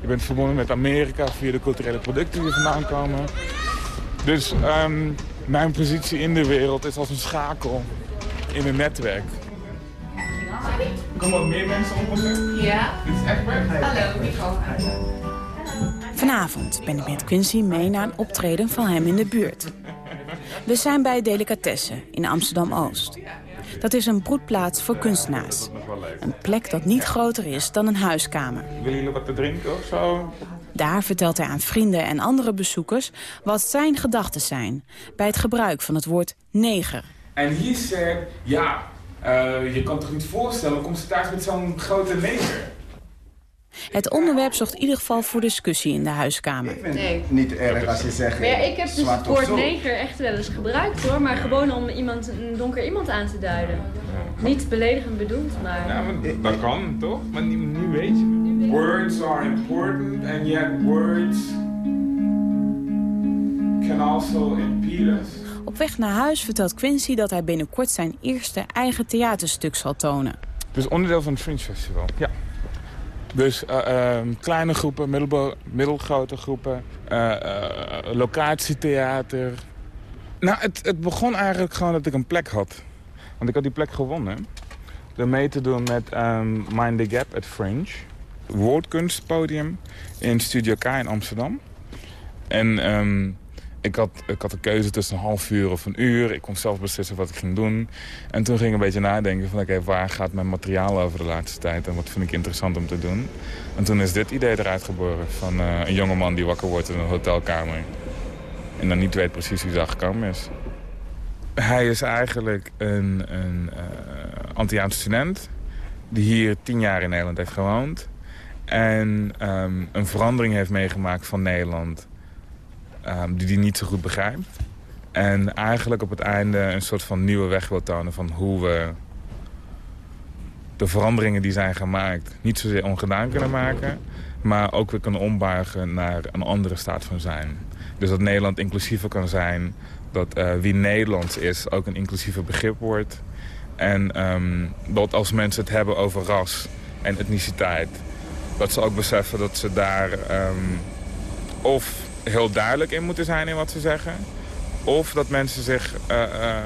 je bent verbonden met Amerika via de culturele producten die vandaan komen. Dus um, mijn positie in de wereld is als een schakel in een netwerk. Kom wat meer mensen ontmoeten? Ja. Dit is echt Hallo, ik ook. Vanavond ben ik met Quincy mee naar een optreden van hem in de buurt. We zijn bij Delicatessen in Amsterdam-Oost. Dat is een broedplaats voor kunstenaars. Een plek dat niet groter is dan een huiskamer. Willen jullie wat te drinken of zo? Daar vertelt hij aan vrienden en andere bezoekers wat zijn gedachten zijn... bij het gebruik van het woord neger. En hier zegt, ja, uh, je kan toch niet voorstellen, komt ze thuis met zo'n grote neger? Het onderwerp zorgt in ieder geval voor discussie in de huiskamer. Ik vind nee. het niet erg als je zegt... Maar ja, ik heb dus het woord neger echt wel eens gebruikt hoor. Maar gewoon om iemand, een donker iemand aan te duiden. Ja. Niet beledigend bedoeld, maar... Ja, maar dat kan toch? Maar nu, nu weet je. Words are important and yet words can also impede us. Op weg naar huis vertelt Quincy dat hij binnenkort zijn eerste eigen theaterstuk zal tonen. Dus onderdeel van het Fringe Festival, ja. Dus uh, uh, kleine groepen, middelgrote groepen, uh, locatietheater. Nou, het, het, begon eigenlijk gewoon dat ik een plek had. Want ik had die plek gewonnen. Door mee te doen met um, Mind the Gap at Fringe. Woordkunstpodium in Studio K in Amsterdam. En um, ik had, ik had een keuze tussen een half uur of een uur. Ik kon zelf beslissen wat ik ging doen. En toen ging ik een beetje nadenken van... oké, waar gaat mijn materiaal over de laatste tijd... en wat vind ik interessant om te doen. En toen is dit idee eruit geboren van uh, een jongeman die wakker wordt in een hotelkamer. En dan niet weet precies hoe dat gekomen is. Hij is eigenlijk een, een uh, student... die hier tien jaar in Nederland heeft gewoond... en um, een verandering heeft meegemaakt van Nederland... Um, die hij niet zo goed begrijpt. En eigenlijk op het einde een soort van nieuwe weg wil tonen van hoe we de veranderingen die zijn gemaakt niet zozeer ongedaan kunnen maken, maar ook weer kunnen ombuigen naar een andere staat van zijn. Dus dat Nederland inclusiever kan zijn, dat uh, wie Nederlands is ook een inclusiever begrip wordt. En um, dat als mensen het hebben over ras en etniciteit, dat ze ook beseffen dat ze daar um, of heel duidelijk in moeten zijn in wat ze zeggen. Of dat mensen zich uh, uh,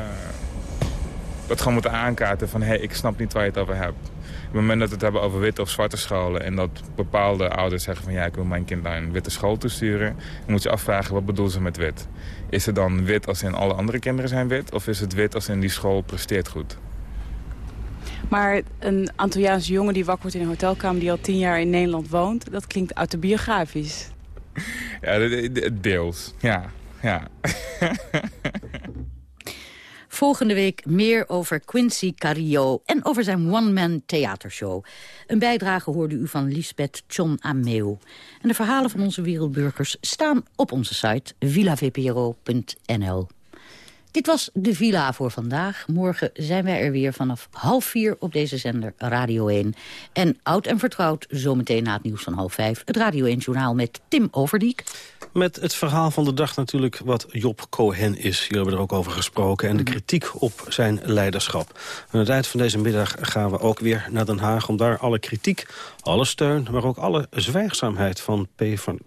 gewoon moeten aankaarten van... hé, hey, ik snap niet waar je het over hebt. Op het moment dat we het hebben over witte of zwarte scholen... en dat bepaalde ouders zeggen van... ja, ik wil mijn kind naar een witte school toesturen... moet je afvragen, wat bedoelen ze met wit? Is het dan wit als in alle andere kinderen zijn wit? Of is het wit als in die school presteert goed? Maar een Antilliaanse jongen die wakker wordt in een hotelkamer... die al tien jaar in Nederland woont, dat klinkt autobiografisch. Ja, deels. Ja, ja. Volgende week meer over Quincy Cario en over zijn one-man theatershow. Een bijdrage hoorde u van Lisbeth John Ameu. En de verhalen van onze wereldburgers staan op onze site villavpro.nl. Dit was de Villa voor vandaag. Morgen zijn wij er weer vanaf half vier op deze zender Radio 1. En oud en vertrouwd, zometeen na het nieuws van half vijf... het Radio 1-journaal met Tim Overdiek. Met het verhaal van de dag natuurlijk wat Job Cohen is. Hier hebben we er ook over gesproken. En de kritiek op zijn leiderschap. Aan het eind van deze middag gaan we ook weer naar Den Haag... om daar alle kritiek, alle steun, maar ook alle zwijgzaamheid... van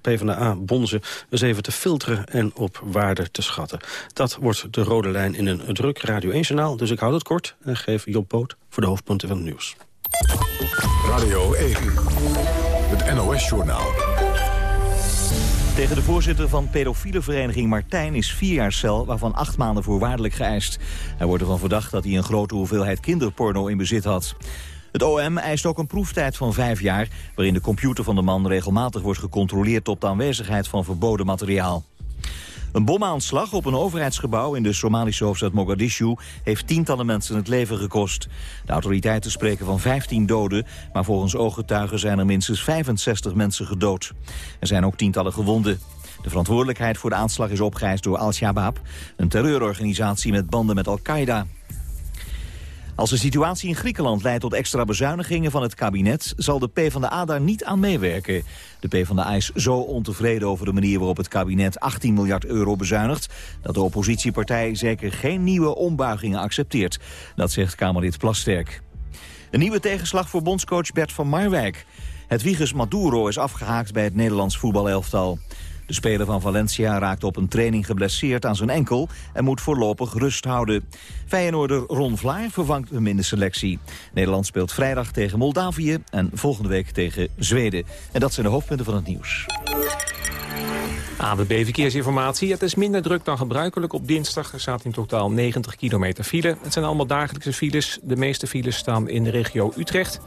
PvdA-bonzen eens even te filteren en op waarde te schatten. Dat wordt de rode lijn in een druk Radio 1-journaal. Dus ik houd het kort en geef Job Poot voor de hoofdpunten van het nieuws. Radio 1, het NOS-journaal. Tegen de voorzitter van pedofiele vereniging Martijn is vier jaar cel... waarvan acht maanden voorwaardelijk geëist. Hij wordt ervan verdacht dat hij een grote hoeveelheid kinderporno in bezit had. Het OM eist ook een proeftijd van vijf jaar... waarin de computer van de man regelmatig wordt gecontroleerd... op de aanwezigheid van verboden materiaal. Een bomaanslag op een overheidsgebouw in de Somalische hoofdstad Mogadishu heeft tientallen mensen het leven gekost. De autoriteiten spreken van 15 doden, maar volgens ooggetuigen zijn er minstens 65 mensen gedood. Er zijn ook tientallen gewonden. De verantwoordelijkheid voor de aanslag is opgeëist door Al-Shabaab, een terreurorganisatie met banden met Al-Qaeda. Als de situatie in Griekenland leidt tot extra bezuinigingen van het kabinet... zal de PvdA daar niet aan meewerken. De PvdA is zo ontevreden over de manier waarop het kabinet 18 miljard euro bezuinigt... dat de oppositiepartij zeker geen nieuwe ombuigingen accepteert. Dat zegt Kamerlid Plasterk. Een nieuwe tegenslag voor bondscoach Bert van Marwijk. Het Wiegers Maduro is afgehaakt bij het Nederlands voetbalelftal. De speler van Valencia raakt op een training geblesseerd aan zijn enkel... en moet voorlopig rust houden. Feyenoorder Ron Vlaar vervangt hem in de selectie. Nederland speelt vrijdag tegen Moldavië en volgende week tegen Zweden. En dat zijn de hoofdpunten van het nieuws. ABB Verkeersinformatie. Het is minder druk dan gebruikelijk op dinsdag. Er staat in totaal 90 kilometer file. Het zijn allemaal dagelijkse files. De meeste files staan in de regio Utrecht.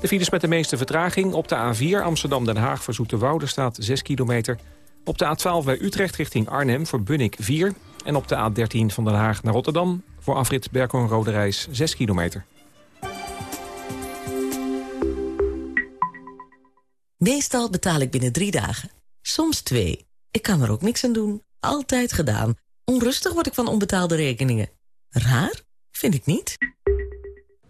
De files met de meeste vertraging op de A4 Amsterdam-Den Haag voor Zoeterwoude staat 6 kilometer. Op de A12 bij Utrecht richting Arnhem voor Bunnik 4. En op de A13 van Den Haag naar Rotterdam voor afrit Berkon-Rode Reis 6 kilometer. Meestal betaal ik binnen drie dagen. Soms twee. Ik kan er ook niks aan doen. Altijd gedaan. Onrustig word ik van onbetaalde rekeningen. Raar? Vind ik niet.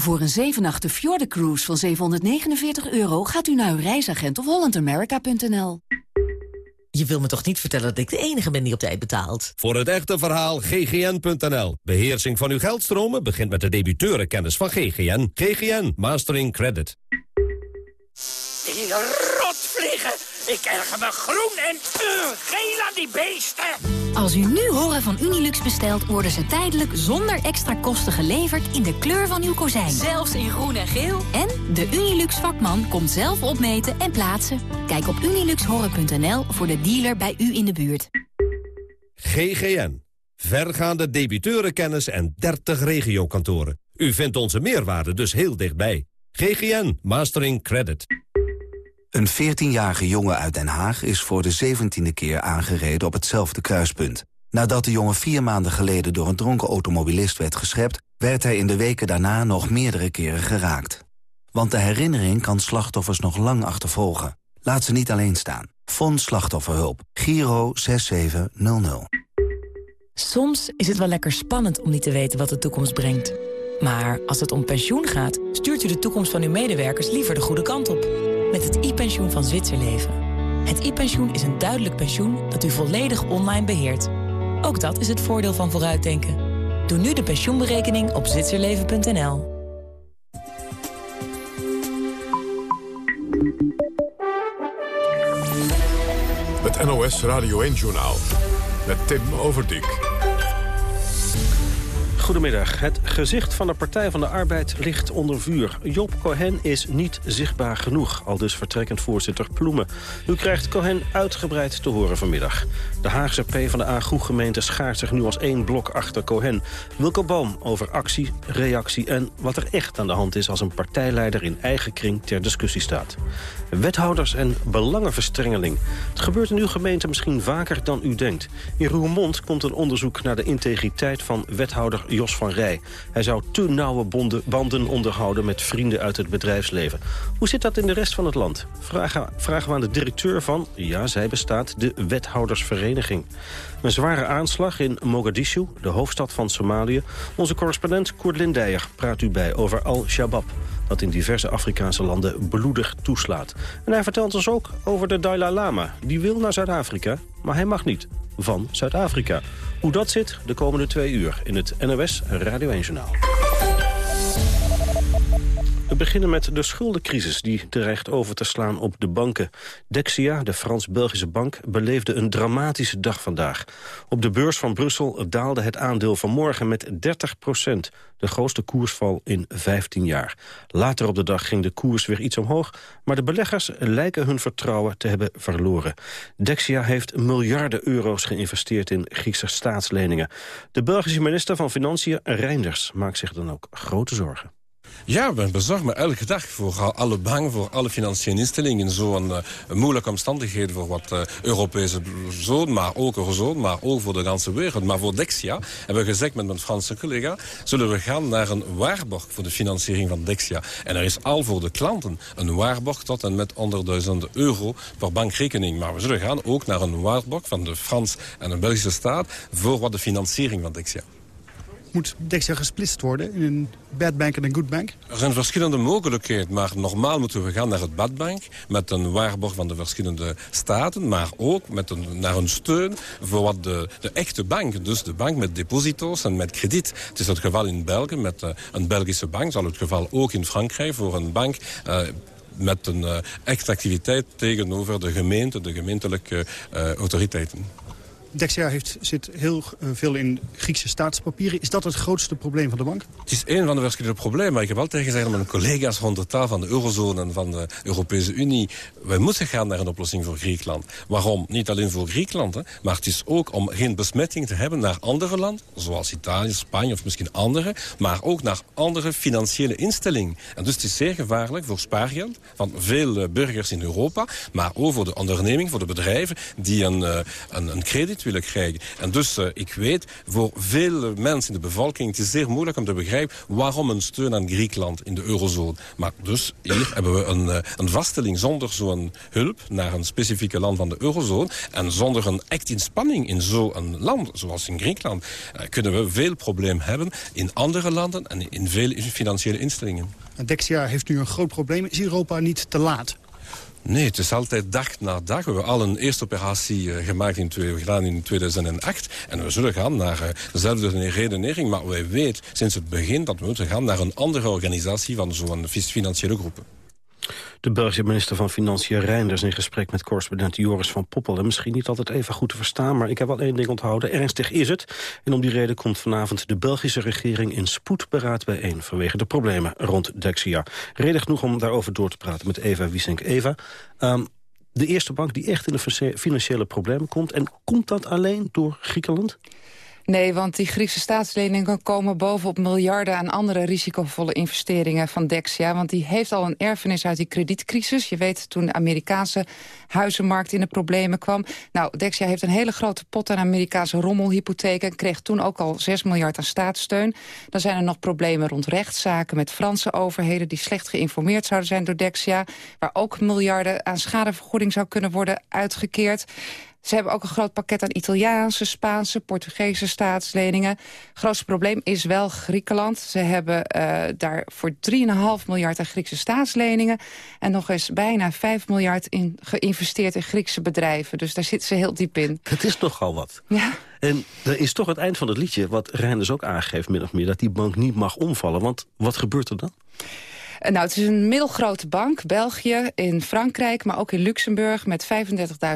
Voor een 7 nachten Cruise van 749 euro gaat u naar uw reisagent of hollandamerica.nl. Je wil me toch niet vertellen dat ik de enige ben die op tijd betaalt? Voor het echte verhaal ggn.nl. Beheersing van uw geldstromen begint met de debiteurenkennis van GGN. GGN Mastering Credit. Die rotvliegen! Ik erger me groen en uh, geel aan die beesten! Als u nu horen van Unilux bestelt, worden ze tijdelijk zonder extra kosten geleverd in de kleur van uw kozijn. Zelfs in groen en geel. En de Unilux vakman komt zelf opmeten en plaatsen. Kijk op uniluxhoren.nl voor de dealer bij u in de buurt. GGN. Vergaande debiteurenkennis en 30 regiokantoren. U vindt onze meerwaarde dus heel dichtbij. GGN Mastering Credit. Een 14-jarige jongen uit Den Haag is voor de 17e keer aangereden op hetzelfde kruispunt. Nadat de jongen vier maanden geleden door een dronken automobilist werd geschept... werd hij in de weken daarna nog meerdere keren geraakt. Want de herinnering kan slachtoffers nog lang achtervolgen. Laat ze niet alleen staan. Fonds Slachtofferhulp. Giro 6700. Soms is het wel lekker spannend om niet te weten wat de toekomst brengt. Maar als het om pensioen gaat, stuurt u de toekomst van uw medewerkers liever de goede kant op. Met het e-pensioen van Zwitserleven. Het e-pensioen is een duidelijk pensioen dat u volledig online beheert. Ook dat is het voordeel van vooruitdenken. Doe nu de pensioenberekening op zwitserleven.nl. Het NOS Radio 1-journaal met Tim Overdijk. Goedemiddag. Het gezicht van de Partij van de Arbeid ligt onder vuur. Job Cohen is niet zichtbaar genoeg, al dus vertrekkend voorzitter Ploemen. U krijgt Cohen uitgebreid te horen vanmiddag. De Haagse P van de A gemeente schaart zich nu als één blok achter Cohen. Wilco Boom over actie, reactie en wat er echt aan de hand is... als een partijleider in eigen kring ter discussie staat. Wethouders en belangenverstrengeling. Het gebeurt in uw gemeente misschien vaker dan u denkt. In Roermond komt een onderzoek naar de integriteit van wethouder Jos van Rij. Hij zou te nauwe banden onderhouden met vrienden uit het bedrijfsleven. Hoe zit dat in de rest van het land? Vragen, vragen we aan de directeur van, ja, zij bestaat, de wethoudersvereniging. Een zware aanslag in Mogadishu, de hoofdstad van Somalië. Onze correspondent Koert Lindijer praat u bij over Al-Shabaab dat in diverse Afrikaanse landen bloedig toeslaat. En hij vertelt ons ook over de Dalai Lama. Die wil naar Zuid-Afrika, maar hij mag niet. Van Zuid-Afrika. Hoe dat zit, de komende twee uur in het NOS Radio 1 Journaal. We beginnen met de schuldencrisis die dreigt over te slaan op de banken. Dexia, de Frans-Belgische bank, beleefde een dramatische dag vandaag. Op de beurs van Brussel daalde het aandeel vanmorgen met 30 procent. De grootste koersval in 15 jaar. Later op de dag ging de koers weer iets omhoog... maar de beleggers lijken hun vertrouwen te hebben verloren. Dexia heeft miljarden euro's geïnvesteerd in Griekse staatsleningen. De Belgische minister van Financiën, Reinders, maakt zich dan ook grote zorgen. Ja, we bezorgd me elke dag voor alle banken, voor alle financiële instellingen... in zo'n uh, moeilijke omstandigheden voor wat uh, Europese zone, maar ook eurozone... maar ook voor de hele wereld. Maar voor Dexia hebben we gezegd met mijn Franse collega... zullen we gaan naar een waarborg voor de financiering van Dexia. En er is al voor de klanten een waarborg tot en met 100.000 euro per bankrekening. Maar we zullen gaan ook naar een waarborg van de Frans en de Belgische staat... voor wat de financiering van Dexia moet Dexia gesplitst worden in een bad bank en een good bank? Er zijn verschillende mogelijkheden, maar normaal moeten we gaan naar het bad bank... met een waarborg van de verschillende staten, maar ook met een, naar een steun voor wat de, de echte bank, dus de bank met deposito's en met krediet. Het is het geval in België met uh, een Belgische bank, zal het geval ook in Frankrijk voor een bank... Uh, met een uh, echte activiteit tegenover de gemeente, de gemeentelijke autoriteiten. Dexia heeft, zit heel eh, veel in Griekse staatspapieren. Is dat het grootste probleem van de bank? Het is een van de verschillende problemen. Maar ik heb altijd gezegd aan mijn collega's rond de tafel van de eurozone en van de Europese Unie. Wij moeten gaan naar een oplossing voor Griekenland. Waarom? Niet alleen voor Griekenland, hè, maar het is ook om geen besmetting te hebben naar andere landen. Zoals Italië, Spanje of misschien andere. Maar ook naar andere financiële instellingen. En dus het is zeer gevaarlijk voor spaargeld van veel eh, burgers in Europa. Maar ook voor de onderneming, voor de bedrijven die een, eh, een, een krediet En dus, uh, ik weet, voor veel mensen in de bevolking... het zeer moeilijk om te begrijpen waarom een steun aan Griekenland in de eurozone. Maar dus, hier hebben we een, uh, een vaststelling zonder zo'n hulp... naar een specifieke land van de eurozone. En zonder een echt inspanning in zo'n land, zoals in Griekenland... Uh, kunnen we veel problemen hebben in andere landen... en in veel financiële instellingen. Dexia heeft nu een groot probleem. Is Europa niet te laat? Nee, het is altijd dag na dag. We hebben al een eerste operatie uh, gemaakt in, gedaan in 2008. En we zullen gaan naar uh, dezelfde redenering. Maar wij weten sinds het begin dat we moeten gaan naar een andere organisatie van zo'n financiële groepen. De Belgische minister van Financiën Reinders in gesprek met correspondent Joris van Poppel. misschien niet altijd even goed te verstaan, maar ik heb wel één ding onthouden. Ernstig is het. En om die reden komt vanavond de Belgische regering in spoedberaad bijeen... vanwege de problemen rond Dexia. Reden genoeg om daarover door te praten met Eva Wiesink. Eva, um, de eerste bank die echt in de financiële problemen komt. En komt dat alleen door Griekenland? Nee, want die Griekse staatsleningen komen bovenop miljarden... aan andere risicovolle investeringen van Dexia. Want die heeft al een erfenis uit die kredietcrisis. Je weet, toen de Amerikaanse huizenmarkt in de problemen kwam. Nou, Dexia heeft een hele grote pot aan Amerikaanse rommelhypotheken... en kreeg toen ook al 6 miljard aan staatssteun. Dan zijn er nog problemen rond rechtszaken met Franse overheden... die slecht geïnformeerd zouden zijn door Dexia... waar ook miljarden aan schadevergoeding zou kunnen worden uitgekeerd. Ze hebben ook een groot pakket aan Italiaanse, Spaanse, Portugese staatsleningen. Het grootste probleem is wel Griekenland. Ze hebben uh, daar voor 3,5 miljard aan Griekse staatsleningen... en nog eens bijna 5 miljard in geïnvesteerd in Griekse bedrijven. Dus daar zitten ze heel diep in. Het is nogal wat. Ja. En er is toch het eind van het liedje, wat Reinders ook aangeeft... min of meer, dat die bank niet mag omvallen. Want wat gebeurt er dan? Eh, nou, het is een middelgrote bank, België, in Frankrijk... maar ook in Luxemburg met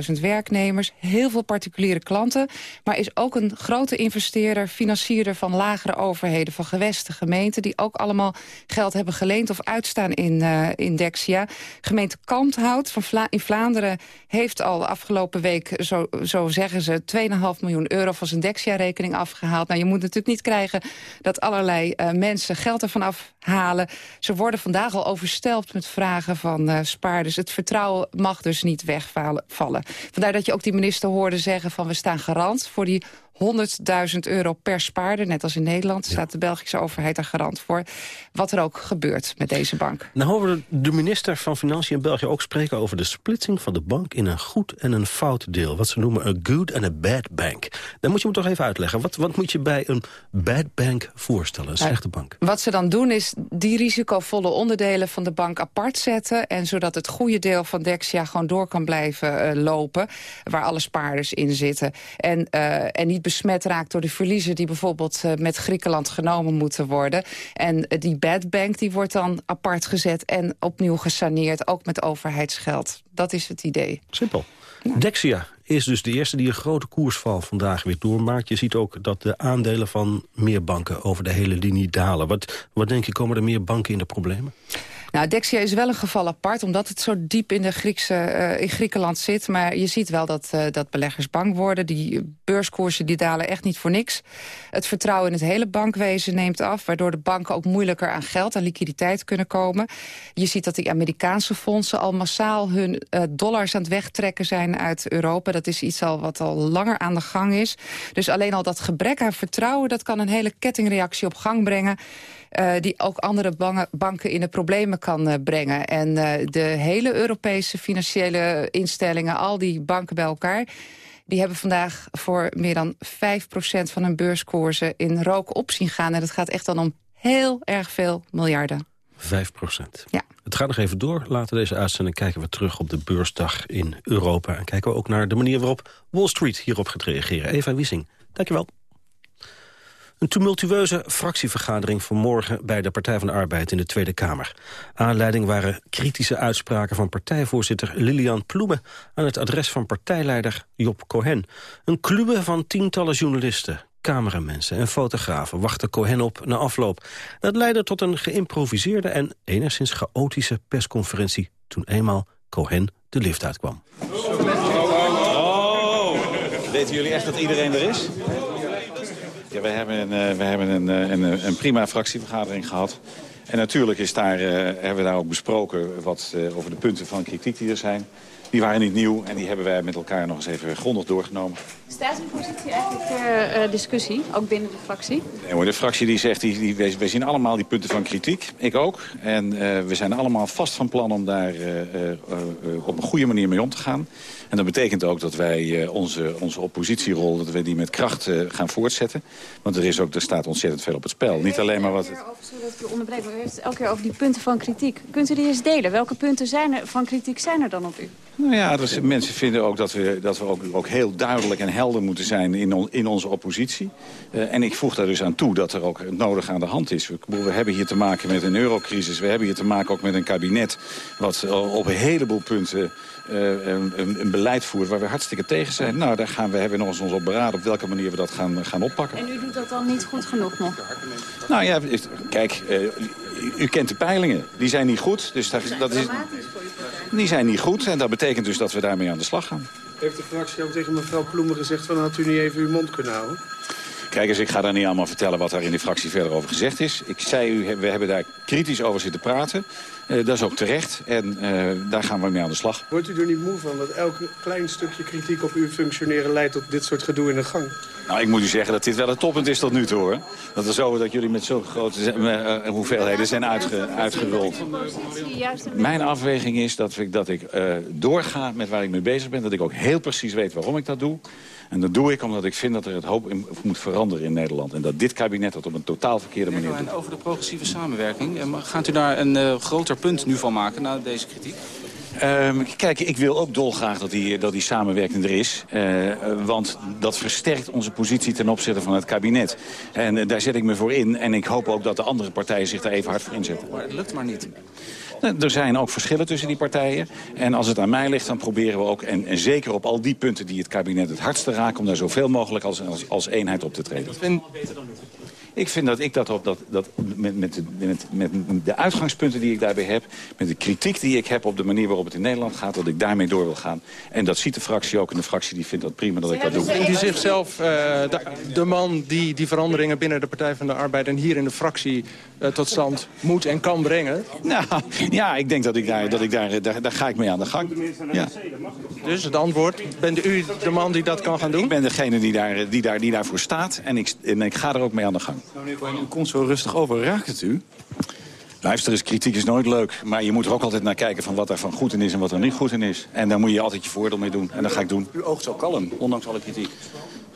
35.000 werknemers. Heel veel particuliere klanten. Maar is ook een grote investeerder, financierder van lagere overheden... van gewesten, gemeenten, die ook allemaal geld hebben geleend... of uitstaan in, uh, in Dexia. Gemeente Kalmthout van Vla in Vlaanderen heeft al afgelopen week... zo, zo zeggen ze, 2,5 miljoen euro van zijn Dexia-rekening afgehaald. Nou, je moet natuurlijk niet krijgen dat allerlei uh, mensen geld ervan afhalen. Ze worden van vandaag al overstelpt met vragen van uh, spaarders. Het vertrouwen mag dus niet wegvallen. Vandaar dat je ook die minister hoorde zeggen van we staan garant voor die 100.000 euro per spaarder. Net als in Nederland staat de Belgische overheid daar garant voor. Wat er ook gebeurt met deze bank. Nou horen we de minister van Financiën in België ook spreken... over de splitsing van de bank in een goed en een fout deel. Wat ze noemen een good en a bad bank. Dan moet je me toch even uitleggen. Wat, wat moet je bij een bad bank voorstellen, een slechte bank? Wat ze dan doen is die risicovolle onderdelen van de bank apart zetten... en zodat het goede deel van Dexia gewoon door kan blijven uh, lopen... waar alle spaarders in zitten. En, uh, en niet besmet raakt door de verliezen... die bijvoorbeeld uh, met Griekenland genomen moeten worden. En uh, die bad bank die wordt dan apart gezet en opnieuw gesaneerd. Ook met overheidsgeld. Dat is het idee. Simpel. Ja. Dexia is dus de eerste die een grote koersval vandaag weer doormaakt. Je ziet ook dat de aandelen van meer banken over de hele linie dalen. Wat, wat denk je, komen er meer banken in de problemen? Nou, Dexia is wel een geval apart, omdat het zo diep in, de Griekse, uh, in Griekenland zit. Maar je ziet wel dat, uh, dat beleggers bang worden. Die beurskoersen die dalen echt niet voor niks. Het vertrouwen in het hele bankwezen neemt af... waardoor de banken ook moeilijker aan geld, en liquiditeit kunnen komen. Je ziet dat die Amerikaanse fondsen al massaal hun uh, dollars aan het wegtrekken zijn uit Europa. Dat is iets al wat al langer aan de gang is. Dus alleen al dat gebrek aan vertrouwen... dat kan een hele kettingreactie op gang brengen... Uh, die ook andere banken in de problemen kan uh, brengen. En uh, de hele Europese financiële instellingen, al die banken bij elkaar... die hebben vandaag voor meer dan 5% van hun beurskoersen in rook op zien gaan. En dat gaat echt dan om heel erg veel miljarden. 5 procent. Ja. Het gaat nog even door. Later deze uitzending kijken we terug op de beursdag in Europa. En kijken we ook naar de manier waarop Wall Street hierop gaat reageren. Eva Wiesing, dankjewel. Een tumultueuze fractievergadering vanmorgen bij de Partij van de Arbeid in de Tweede Kamer. Aanleiding waren kritische uitspraken van partijvoorzitter Lilian Ploemen aan het adres van partijleider Job Cohen. Een kluwe van tientallen journalisten, cameramensen en fotografen wachten Cohen op na afloop. Dat leidde tot een geïmproviseerde en enigszins chaotische persconferentie toen eenmaal Cohen de lift uitkwam. Oh, weten jullie echt dat iedereen er is? Ja, we hebben, een, uh, we hebben een, een, een, prima fractievergadering gehad. En natuurlijk is daar, uh, hebben we daar ook besproken wat, uh, over de punten van kritiek die er zijn. Die waren niet nieuw en die hebben wij met elkaar nog eens even grondig doorgenomen. Staat uw positie eigenlijk ter discussie, ook binnen de fractie? Nee, de fractie die zegt, die, die, wij, wij zien allemaal die punten van kritiek. Ik ook. En we zijn allemaal vast van plan om daar op een goede manier mee om te gaan. En dat betekent ook dat wij uh, onze, onze oppositierol... dat we die met kracht uh, gaan voortzetten. Want er, is ook, er staat ontzettend veel op het spel. Niet alleen maar wat... Over, u onderbreekt, maar u heeft elke keer over die punten van kritiek. Kunt u die eens delen? Welke punten zijn er, van kritiek zijn er dan op u? Nou ja, dus mensen vinden ook dat we, dat we ook, ook heel duidelijk en helder moeten zijn in, on, in onze oppositie. Uh, en ik voeg daar dus aan toe dat er ook het nodig aan de hand is. We, we hebben hier te maken met een eurocrisis. We hebben hier te maken ook met een kabinet wat op een heleboel punten uh, een, een, beleid voert waar we hartstikke tegen zijn. Nou, daar gaan we, hebben we nog eens ons op beraden op welke manier we dat gaan, gaan oppakken. En u doet dat dan niet goed genoeg nog? Nou ja, kijk, uh, u kent de peilingen. Die zijn niet goed. Dus dat, dat is, die zijn niet goed en dat betekent dus dat we daarmee aan de slag gaan. Heeft de fractie ook tegen mevrouw Ploemen gezegd van had u niet even uw mond kunnen houden? Kijk eens, ik ga daar niet allemaal vertellen wat daar in de fractie verder over gezegd is. Ik zei u, we hebben daar kritisch over zitten praten. Uh, dat is ook terecht en uh, daar gaan we mee aan de slag. Wordt u er niet moe van dat elk klein stukje kritiek op uw functioneren leidt tot dit soort gedoe in de gang? Nou, ik moet u zeggen dat dit wel het toppunt is tot nu toe, hoor. Dat is zo dat jullie met zulke grote uh, hoeveelheden zijn uitge, uitgerold. Mijn afweging is dat ik, dat ik doorga met waar ik mee bezig ben. Dat ik ook heel precies weet waarom ik dat doe. En dat doe ik omdat ik vind dat er het hoop in, moet veranderen in Nederland. En dat dit kabinet dat op een totaal verkeerde manier doet. Over de progressieve samenwerking. Gaat u daar een uh, groter punt nu van maken na deze kritiek? Um, kijk, ik wil ook dolgraag dat die, dat die samenwerking er is. Uh, want dat versterkt onze positie ten opzichte van het kabinet. En uh, daar zet ik me voor in. En ik hoop ook dat de andere partijen zich daar even hard voor inzetten. Maar het lukt maar niet. Er zijn ook verschillen tussen die partijen. En als het aan mij ligt, dan proberen we ook... en, zeker op al die punten die het kabinet het hardste raken... om daar zoveel mogelijk als, als, als eenheid op te treden. Ik vind dat ik dat, op dat, dat met, met, de, met, met de uitgangspunten die ik daarbij heb... met de kritiek die ik heb op de manier waarop het in Nederland gaat... dat ik daarmee door wil gaan. En dat ziet de fractie ook. En de fractie die vindt dat prima dat ik dat doe. Vindt u zichzelf uh, de, de, man die die veranderingen binnen de Partij van de Arbeid... en hier in de fractie uh, tot stand moet en kan brengen? Nou, ja, ik denk dat ik daar, dat ik daar, daar, daar ga ik mee aan de gang. Ja. Dus het antwoord, bent u de man die dat kan gaan doen? Ik ben degene die, daar, die, daar, die daarvoor staat en ik, en ik ga er ook mee aan de gang. Nou, meneer u komt zo rustig over. Raakt het u? Luister eens, kritiek is nooit leuk. Maar je moet er ook altijd naar kijken van wat er van goed in is en wat er niet goed in is. En daar moet je altijd je voordeel mee doen. En dat ga ik doen. U oogt zo kalm, ondanks alle kritiek.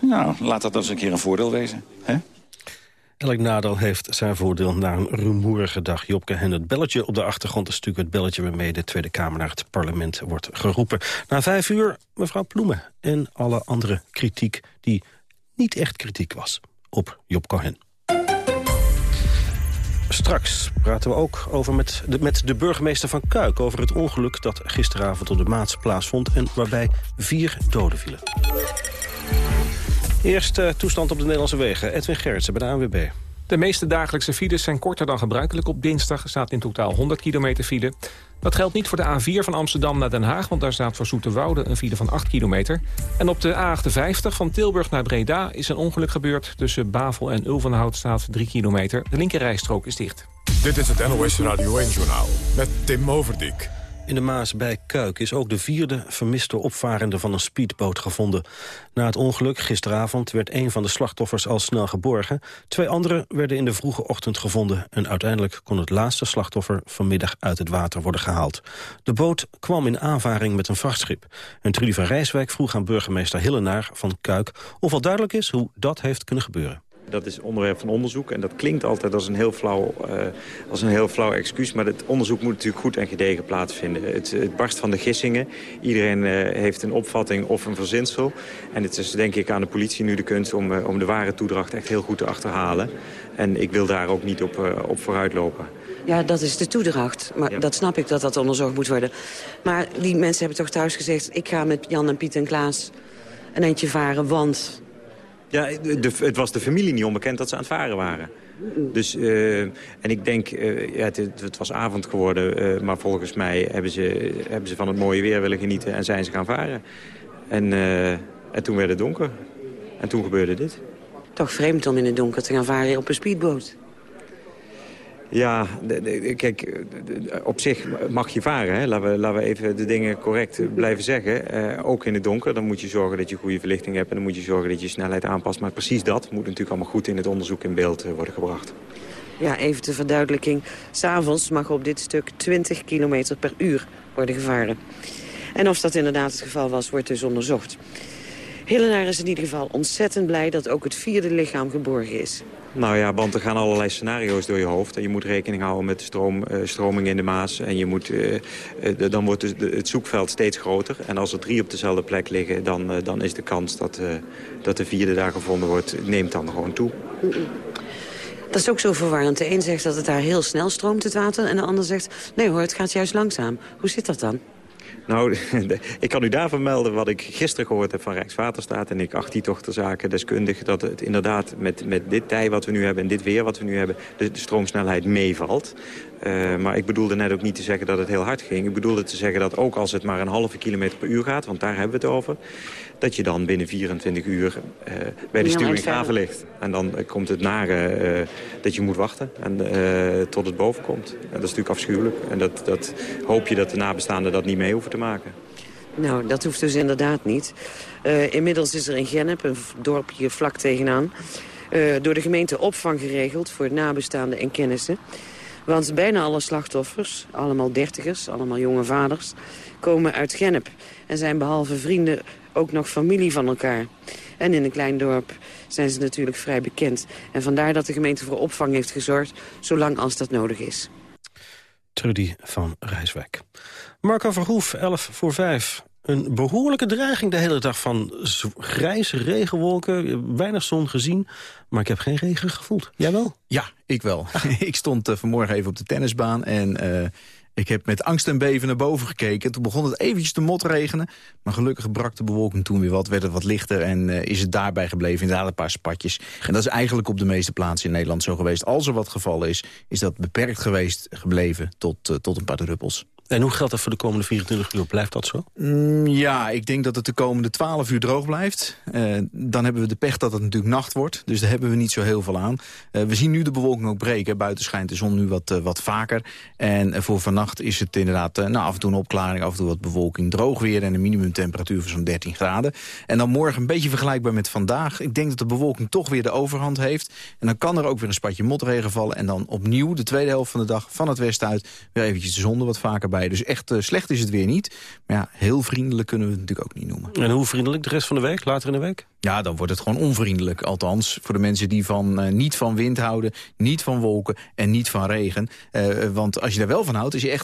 Nou, laat dat dan eens een keer een voordeel wezen. hè? Elk nadeel heeft zijn voordeel na een rumoerige dag. Jopke en het belletje op de achtergrond is natuurlijk het belletje... waarmee de Tweede Kamer naar het parlement wordt geroepen. Na vijf uur mevrouw Ploemen en alle andere kritiek... die niet echt kritiek was op Job Cohen. Straks praten we ook over met, de, met de burgemeester van Kuik... over het ongeluk dat gisteravond op de Maats plaatsvond... en waarbij vier doden vielen. Eerst uh, toestand op de Nederlandse wegen. Edwin Gerritsen bij de ANWB. De meeste dagelijkse files zijn korter dan gebruikelijk op dinsdag. Er staat in totaal 100 kilometer file. Dat geldt niet voor de A4 van Amsterdam naar Den Haag... want daar staat voor Zoeterwoude een file van 8 kilometer. En op de A58 van Tilburg naar Breda is een ongeluk gebeurd. Tussen Bavel en Ulvenhout staat 3 kilometer. De linkerrijstrook is dicht. Dit is het NOS Radio 1-journaal met Tim Overdijk. In de Maas bij Kuik is ook de vierde vermiste opvarende van een speedboot gevonden. Na het ongeluk gisteravond werd een van de slachtoffers al snel geborgen. Twee anderen werden in de vroege ochtend gevonden... en uiteindelijk kon het laatste slachtoffer vanmiddag uit het water worden gehaald. De boot kwam in aanvaring met een vrachtschip. En Trudy van Rijswijk vroeg aan burgemeester Hillenaar van Kuik... of al duidelijk is hoe dat heeft kunnen gebeuren. Dat is onderwerp van onderzoek en dat klinkt altijd als een heel flauw, uh, als een heel flauw excuus. Maar het onderzoek moet natuurlijk goed en gedegen plaatsvinden. Het, het barst van de gissingen. Iedereen uh, heeft een opvatting of een verzinsel. En het is denk ik aan de politie nu de kunst om, uh, om de ware toedracht echt heel goed te achterhalen. En ik wil daar ook niet op, op vooruit lopen. Ja, dat is de toedracht. Maar ja. dat snap ik dat dat onderzocht moet worden. Maar die mensen hebben toch thuis gezegd... ik ga met Jan en Piet en Klaas een eindje varen, want ja, het was de familie niet onbekend dat ze aan het varen waren. Dus, uh, en ik denk, uh, ja, het, het, was avond geworden, uh, maar volgens mij hebben ze, hebben ze van het mooie weer willen genieten en zijn ze gaan varen. En, en toen werd het donker. En toen gebeurde dit. Toch vreemd om in het donker te gaan varen op een speedboot. Ja, kijk, op zich mag je varen. Laten, we, laten we even de dingen correct blijven zeggen. Uh, ook in het donker, dan moet je zorgen dat je goede verlichting hebt... en dan moet je zorgen dat je snelheid aanpast. Maar precies dat moet natuurlijk allemaal goed in het onderzoek in beeld uh, worden gebracht. Ja, even de verduidelijking. S'avonds mag op dit stuk 20 km per uur worden gevaren. En of dat inderdaad het geval was, wordt dus onderzocht. Hillenaar is in ieder geval ontzettend blij dat ook het vierde lichaam geborgen is. Nou ja, want er gaan allerlei scenario's door je hoofd. En je moet rekening houden met de stroom, uh, stroming in de Maas. En je moet, uh, uh, dan wordt dus het zoekveld steeds groter. En als er drie op dezelfde plek liggen... dan, dan is de kans dat, dat de vierde daar gevonden wordt... neemt dan gewoon toe. Dat is ook zo verwarrend. De een zegt dat het daar heel snel stroomt, het water. En de ander zegt, nee hoor, het gaat juist langzaam. Hoe zit dat dan? Nou, ik kan u daarvan melden wat ik gisteren gehoord heb van Rijkswaterstaat... en ik acht die toch zaken deskundig... dat het inderdaad met, met dit tij wat we nu hebben en dit weer wat we nu hebben... de, stroomsnelheid meevalt. Uh, maar ik bedoelde net ook niet te zeggen dat het heel hard ging. Ik bedoelde te zeggen dat ook als het maar een halve kilometer per uur gaat... want daar hebben we het over... dat je dan binnen 24 uur uh, bij de stuwing graven ligt. En dan uh, komt het nare dat je moet wachten en, tot het boven komt. En dat is natuurlijk afschuwelijk. En dat, dat hoop je dat de nabestaanden dat niet mee hoeven te maken. Nou, dat hoeft dus inderdaad niet. inmiddels is er in Gennep, een dorpje vlak tegenaan... door de gemeente opvang geregeld voor nabestaanden en kennissen... Want bijna alle slachtoffers, allemaal dertigers, allemaal jonge vaders... komen uit Gennep en zijn behalve vrienden ook nog familie van elkaar. En in een klein dorp zijn ze natuurlijk vrij bekend. En vandaar dat de gemeente voor opvang heeft gezorgd... zolang als dat nodig is. Trudy van Rijswijk. Marco Verhoef, 11 voor 5 een behoorlijke dreiging de hele dag van grijze regenwolken. Weinig zon gezien, maar ik heb geen regen gevoeld. Jij wel? Ja, ik wel. ik stond uh, vanmorgen even op de tennisbaan en... Uh, ik heb met angst en beven naar boven gekeken. Toen begon het eventjes te motregenen. Maar gelukkig brak de bewolking toen weer wat, werd het wat lichter... en uh, is het daarbij gebleven, inderdaad een paar spatjes. En dat is eigenlijk op de meeste plaatsen in Nederland zo geweest. Als er wat gevallen is, is dat beperkt geweest gebleven tot, uh, tot een paar druppels. En hoe geldt dat voor de komende 24 uur? Blijft dat zo? Mm, ja, ik denk dat het de komende 12 uur droog blijft. Uh, dan hebben we de pech dat het natuurlijk nacht wordt. Dus daar hebben we niet zo heel veel aan. We zien nu de bewolking ook breken. Buiten schijnt de zon nu wat, wat vaker. En voor vannacht is het inderdaad nou, af en toe een opklaring, af en toe wat bewolking. Droog weer en een minimumtemperatuur van zo'n 13 graden. En dan morgen een beetje vergelijkbaar met vandaag. Ik denk dat de bewolking toch weer de overhand heeft. En dan kan er ook weer een spatje motregen vallen. En dan opnieuw de tweede helft van de dag van het westen uit... weer eventjes de zon er wat vaker bij dus echt uh, slecht is het weer niet. Maar ja, heel vriendelijk kunnen we het natuurlijk ook niet noemen. En hoe vriendelijk de rest van de week, later in de week? Ja, dan wordt het gewoon onvriendelijk. Althans, voor de mensen die van, uh, niet van wind houden, niet van wolken en niet van regen. Uh, want als je daar wel van houdt, als je echt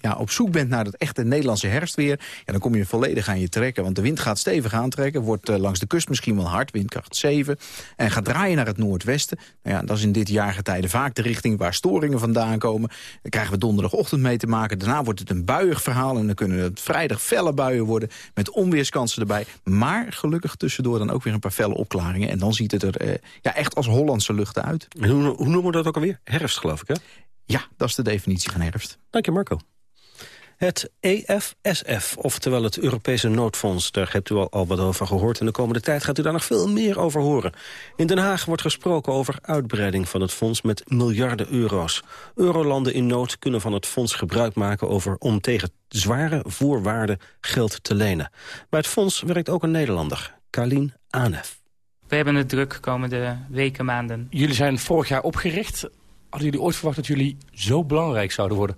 ja, op zoek bent naar het echte Nederlandse herfstweer... Ja, dan kom je volledig aan je trekken. Want de wind gaat stevig aantrekken, wordt langs de kust misschien wel hard, windkracht 7... en gaat draaien naar het noordwesten. Nou ja, dat is in dit jaargetijde vaak de richting waar storingen vandaan komen. Dan krijgen we donderdagochtend mee te maken. Daarna wordt het een buiig verhaal en dan kunnen het vrijdag felle buien worden... met onweerskansen erbij. Maar gelukkig tussendoor dan ook weer een paar felle opklaringen. En dan ziet het er eh, ja, echt als Hollandse luchten uit. Hoe, hoe noemen we dat ook alweer? Herfst, geloof ik, hè? Ja, dat is de definitie van herfst. Dank je, Marco. Het EFSF, oftewel het Europese noodfonds, daar hebt u al, al wat over gehoord. En de komende tijd gaat u daar nog veel meer over horen. In Den Haag wordt gesproken over uitbreiding van het fonds met miljarden euro's. Eurolanden in nood kunnen van het fonds gebruik maken over, om tegen zware voorwaarden geld te lenen. Bij het fonds werkt ook een Nederlander, Kalien Anef. We hebben het druk komende weken, maanden. Jullie zijn vorig jaar opgericht. Hadden jullie ooit verwacht dat jullie zo belangrijk zouden worden?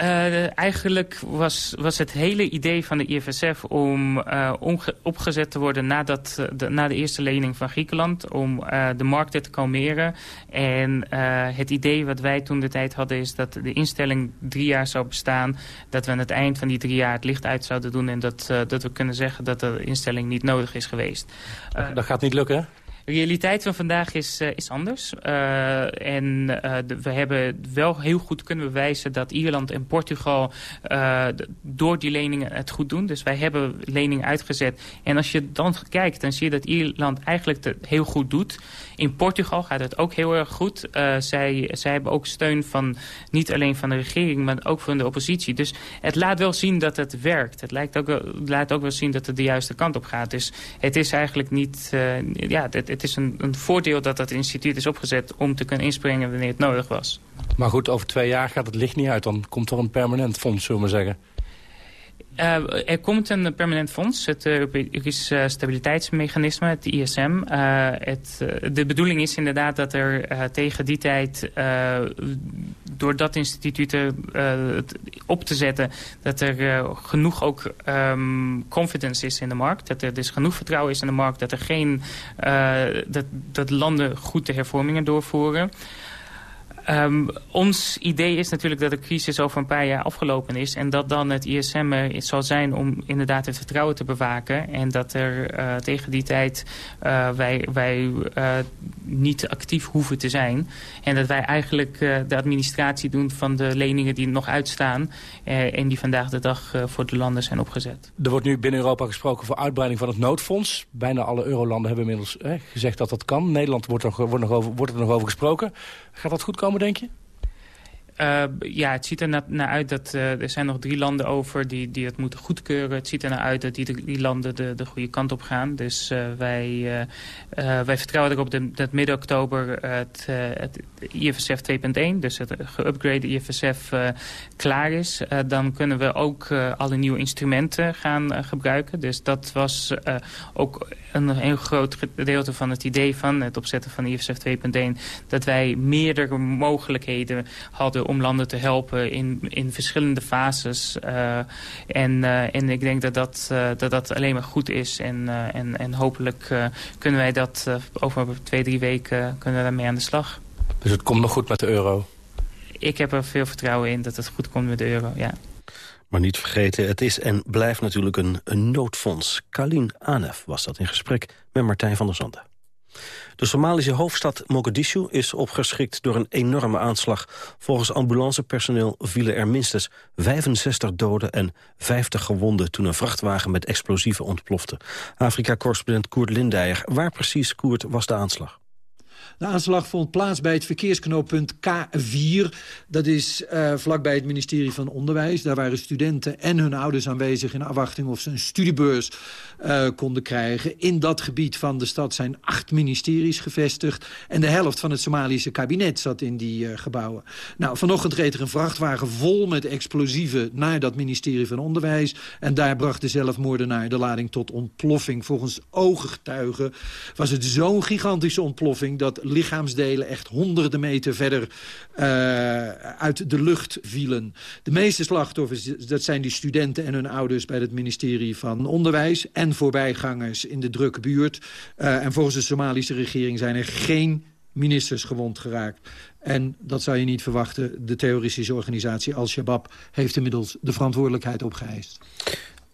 Uh, eigenlijk was, was het hele idee van de IFSF om uh, opgezet te worden nadat, uh, de, na de eerste lening van Griekenland. Om de markten te kalmeren. En het idee wat wij toen de tijd hadden is dat de instelling drie jaar zou bestaan. Dat we aan het eind van die drie jaar het licht uit zouden doen. En dat, dat we kunnen zeggen dat de instelling niet nodig is geweest. dat gaat niet lukken hè? De realiteit van vandaag is, uh, is anders. Uh, en de, we hebben wel heel goed kunnen bewijzen dat Ierland en Portugal door die leningen het goed doen. Dus wij hebben leningen uitgezet. En als je dan kijkt, dan zie je dat Ierland eigenlijk het heel goed doet. In Portugal gaat het ook heel erg goed. zij, zij hebben ook steun van niet alleen van de regering, maar ook van de oppositie. Dus het laat wel zien dat het werkt. Het lijkt ook laat ook wel zien dat het de juiste kant op gaat. Dus het is eigenlijk niet... ja, het is een, een voordeel dat dat instituut is opgezet... om te kunnen inspringen wanneer het nodig was. Maar goed, over twee jaar gaat het licht niet uit. Dan komt er een permanent fonds, zullen we zeggen. Uh, er komt een permanent fonds, het Europees uh, Stabiliteitsmechanisme, het ISM. Uh, het, de bedoeling is inderdaad dat er tegen die tijd, door dat instituut op te zetten, dat er genoeg ook um, confidence is in de markt. Dat er dus genoeg vertrouwen is in de markt, dat er geen, dat, dat landen goed de hervormingen doorvoeren. Um, ons idee is natuurlijk dat de crisis over een paar jaar afgelopen is. En dat dan het ISM er zal zijn om inderdaad het vertrouwen te bewaken. En dat er uh, tegen die tijd uh, wij, wij uh, niet actief hoeven te zijn. En dat wij eigenlijk de administratie doen van de leningen die nog uitstaan. en die vandaag de dag voor de landen zijn opgezet. Er wordt nu binnen Europa gesproken voor uitbreiding van het noodfonds. Bijna alle eurolanden hebben inmiddels gezegd dat dat kan. Nederland wordt, wordt, nog wordt er nog over gesproken. Gaat dat goed komen, denk je? Uh, ja, het ziet er naar, uit dat uh, er zijn nog drie landen over die, die het moeten goedkeuren. Het ziet er naar uit dat die, die landen de, de goede kant op gaan. Dus uh, wij, wij vertrouwen erop dat midden oktober het, het IFSF 2.1, dus het geüpgrade IFSF, klaar is. dan kunnen we ook alle nieuwe instrumenten gaan gebruiken. Dus dat was ook een heel groot gedeelte van het idee van het opzetten van IFSF 2.1... dat wij meerdere mogelijkheden hadden om landen te helpen in, in verschillende fases. Uh, en, uh, en ik denk dat dat, uh, dat dat alleen maar goed is. En, en, en hopelijk kunnen wij dat over twee, drie weken kunnen we daarmee aan de slag. Dus het komt nog goed met de euro? Ik heb er veel vertrouwen in dat het goed komt met de euro, ja. Maar niet vergeten, het is en blijft natuurlijk een, een noodfonds. Kalin Anef was dat in gesprek met Martijn van der Zanden. De Somalische hoofdstad Mogadishu is opgeschrikt door een enorme aanslag. Volgens ambulancepersoneel vielen er minstens 65 doden en 50 gewonden... toen een vrachtwagen met explosieven ontplofte. Afrika-correspondent Koert Lindijer. Waar precies, Koert, was de aanslag? De aanslag vond plaats bij het verkeersknooppunt K4. Dat is uh, vlakbij het ministerie van Onderwijs. Daar waren studenten en hun ouders aanwezig in afwachting of ze een studiebeurs uh, konden krijgen. In dat gebied van de stad zijn acht ministeries gevestigd. En de helft van het Somalische kabinet zat in die uh, gebouwen. Nou, vanochtend reed er een vrachtwagen vol met explosieven naar dat ministerie van Onderwijs. En daar bracht de zelfmoordenaar de lading tot ontploffing. Volgens ooggetuigen was het zo'n gigantische ontploffing... dat lichaamsdelen echt honderden meter verder uh, uit de lucht vielen. De meeste slachtoffers, dat zijn die studenten en hun ouders... bij het ministerie van Onderwijs en voorbijgangers in de drukke buurt. Uh, en volgens de Somalische regering zijn er geen ministers gewond geraakt. En dat zou je niet verwachten. De terroristische organisatie Al-Shabaab heeft inmiddels de verantwoordelijkheid opgeëist.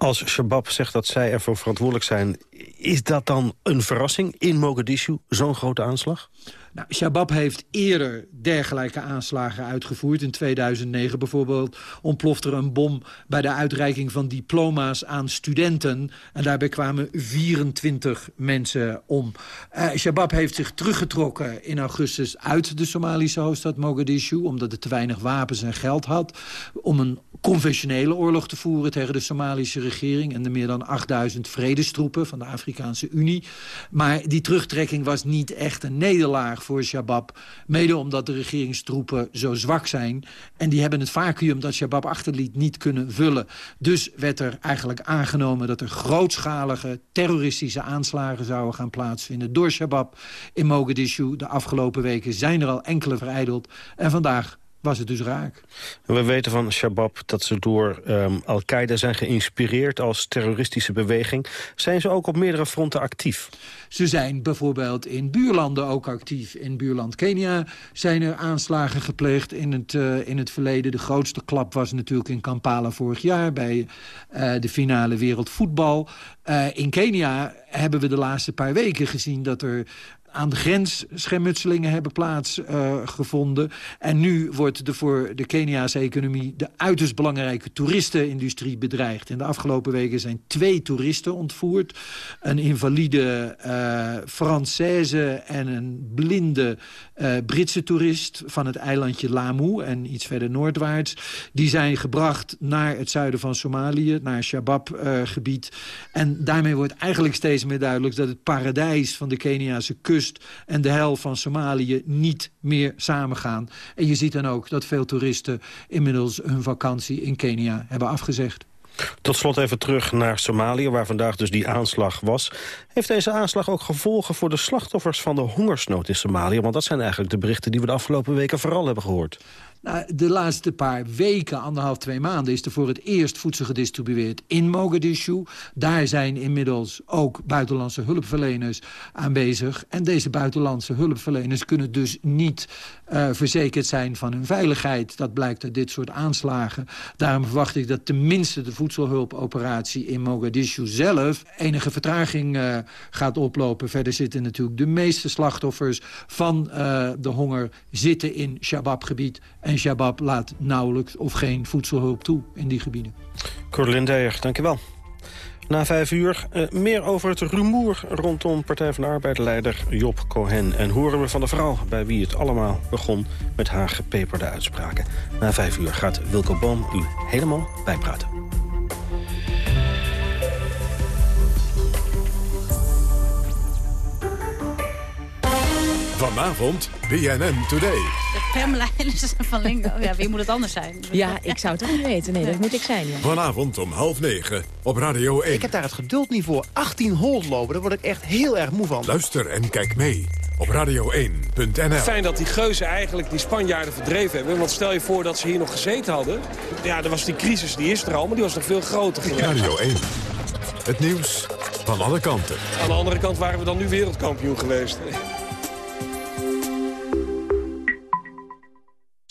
Als Shabab zegt dat zij ervoor verantwoordelijk zijn... is dat dan een verrassing in Mogadishu, zo'n grote aanslag? Nou, Shabab heeft eerder dergelijke aanslagen uitgevoerd. In 2009 bijvoorbeeld ontplofte er een bom... bij de uitreiking van diploma's aan studenten. En daarbij kwamen 24 mensen om. Uh, Shabab heeft zich teruggetrokken in augustus uit de Somalische hoofdstad Mogadishu... omdat het te weinig wapens en geld had... om een conventionele oorlog te voeren tegen de Somalische regering... en de meer dan 8000 vredestroepen van de Afrikaanse Unie. Maar die terugtrekking was niet echt een nederlaag voor Shabab. Mede omdat de regeringstroepen zo zwak zijn. En die hebben het vacuüm dat Shabab achterliet niet kunnen vullen. Dus werd er eigenlijk aangenomen dat er grootschalige terroristische aanslagen zouden gaan plaatsvinden door Shabab in Mogadishu. De afgelopen weken zijn er al enkele vereideld. En vandaag was het dus raak. We weten van Shabab dat ze door um, Al-Qaeda zijn geïnspireerd als terroristische beweging. Zijn ze ook op meerdere fronten actief? Ze zijn bijvoorbeeld in buurlanden ook actief. In buurland Kenia zijn er aanslagen gepleegd in het, uh, in het verleden. De grootste klap was natuurlijk in Kampala vorig jaar... bij uh, de finale wereldvoetbal. Uh, in Kenia hebben we de laatste paar weken gezien... dat er aan de grens schermutselingen hebben plaatsgevonden. Uh, en nu wordt de voor de Keniaanse economie... de uiterst belangrijke toeristenindustrie bedreigd. In de afgelopen weken zijn twee toeristen ontvoerd. Een invalide uh, Française en een blinde uh, Britse toerist... van het eilandje Lamu en iets verder noordwaarts. Die zijn gebracht naar het zuiden van Somalië, naar Shabab-gebied. en daarmee wordt eigenlijk steeds meer duidelijk... dat het paradijs van de Keniaanse kust en de hel van Somalië niet meer samengaan. En je ziet dan ook dat veel toeristen inmiddels hun vakantie in Kenia hebben afgezegd. Tot slot even terug naar Somalië, waar vandaag dus die aanslag was. Heeft deze aanslag ook gevolgen voor de slachtoffers van de hongersnood in Somalië? Want dat zijn eigenlijk de berichten die we de afgelopen weken vooral hebben gehoord. Nou, de laatste paar weken, anderhalf, twee maanden... is er voor het eerst voedsel gedistribueerd in Mogadishu. Daar zijn inmiddels ook buitenlandse hulpverleners aanwezig. En deze buitenlandse hulpverleners kunnen dus niet uh, verzekerd zijn van hun veiligheid. Dat blijkt uit dit soort aanslagen. Daarom verwacht ik dat tenminste de voedselhulpoperatie in Mogadishu zelf... enige vertraging uh, gaat oplopen. Verder zitten natuurlijk de meeste slachtoffers van uh, de honger... zitten in Shabab-gebied en Shabab laat nauwelijks of geen voedselhulp toe in die gebieden. Corlin Deyer, dankjewel. Na vijf uur uh, meer over het rumoer rondom Partij van de Arbeid-leider Job Cohen. En horen we van de vrouw bij wie het allemaal begon met haar gepeperde uitspraken. Na vijf uur gaat Wilco Boom u helemaal bijpraten. Vanavond BNN Today. Pamela van Lingo. Ja, wie moet het anders zijn? Ja, ik zou het ook niet weten. Nee, dat moet ik zijn. Ja. Vanavond om half negen op Radio 1. Ik heb daar het geduld niet voor. 18 holt lopen, daar word ik echt heel erg moe van. Luister en kijk mee op radio1.nl. Fijn dat die geuzen eigenlijk die Spanjaarden verdreven hebben. Want stel je voor dat ze hier nog gezeten hadden. Ja, er was die crisis, die is er al, maar die was nog veel groter geweest. Radio 1. Het nieuws van alle kanten. Aan de andere kant waren we dan nu wereldkampioen geweest.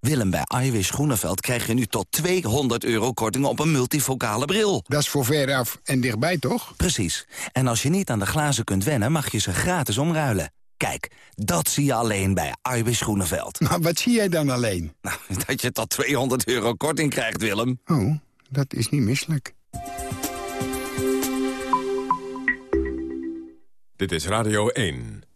Willem, bij Iwis Groeneveld krijg je nu tot 200 euro korting op een multifocale bril. Dat is voor veraf en dichtbij, toch? Precies. En als je niet aan de glazen kunt wennen, mag je ze gratis omruilen. Kijk, dat zie je alleen bij Iwis Groeneveld. Maar wat zie jij dan alleen? Nou, dat je tot 200 euro korting krijgt, Willem. Oh, dat is niet misselijk. Dit is Radio 1.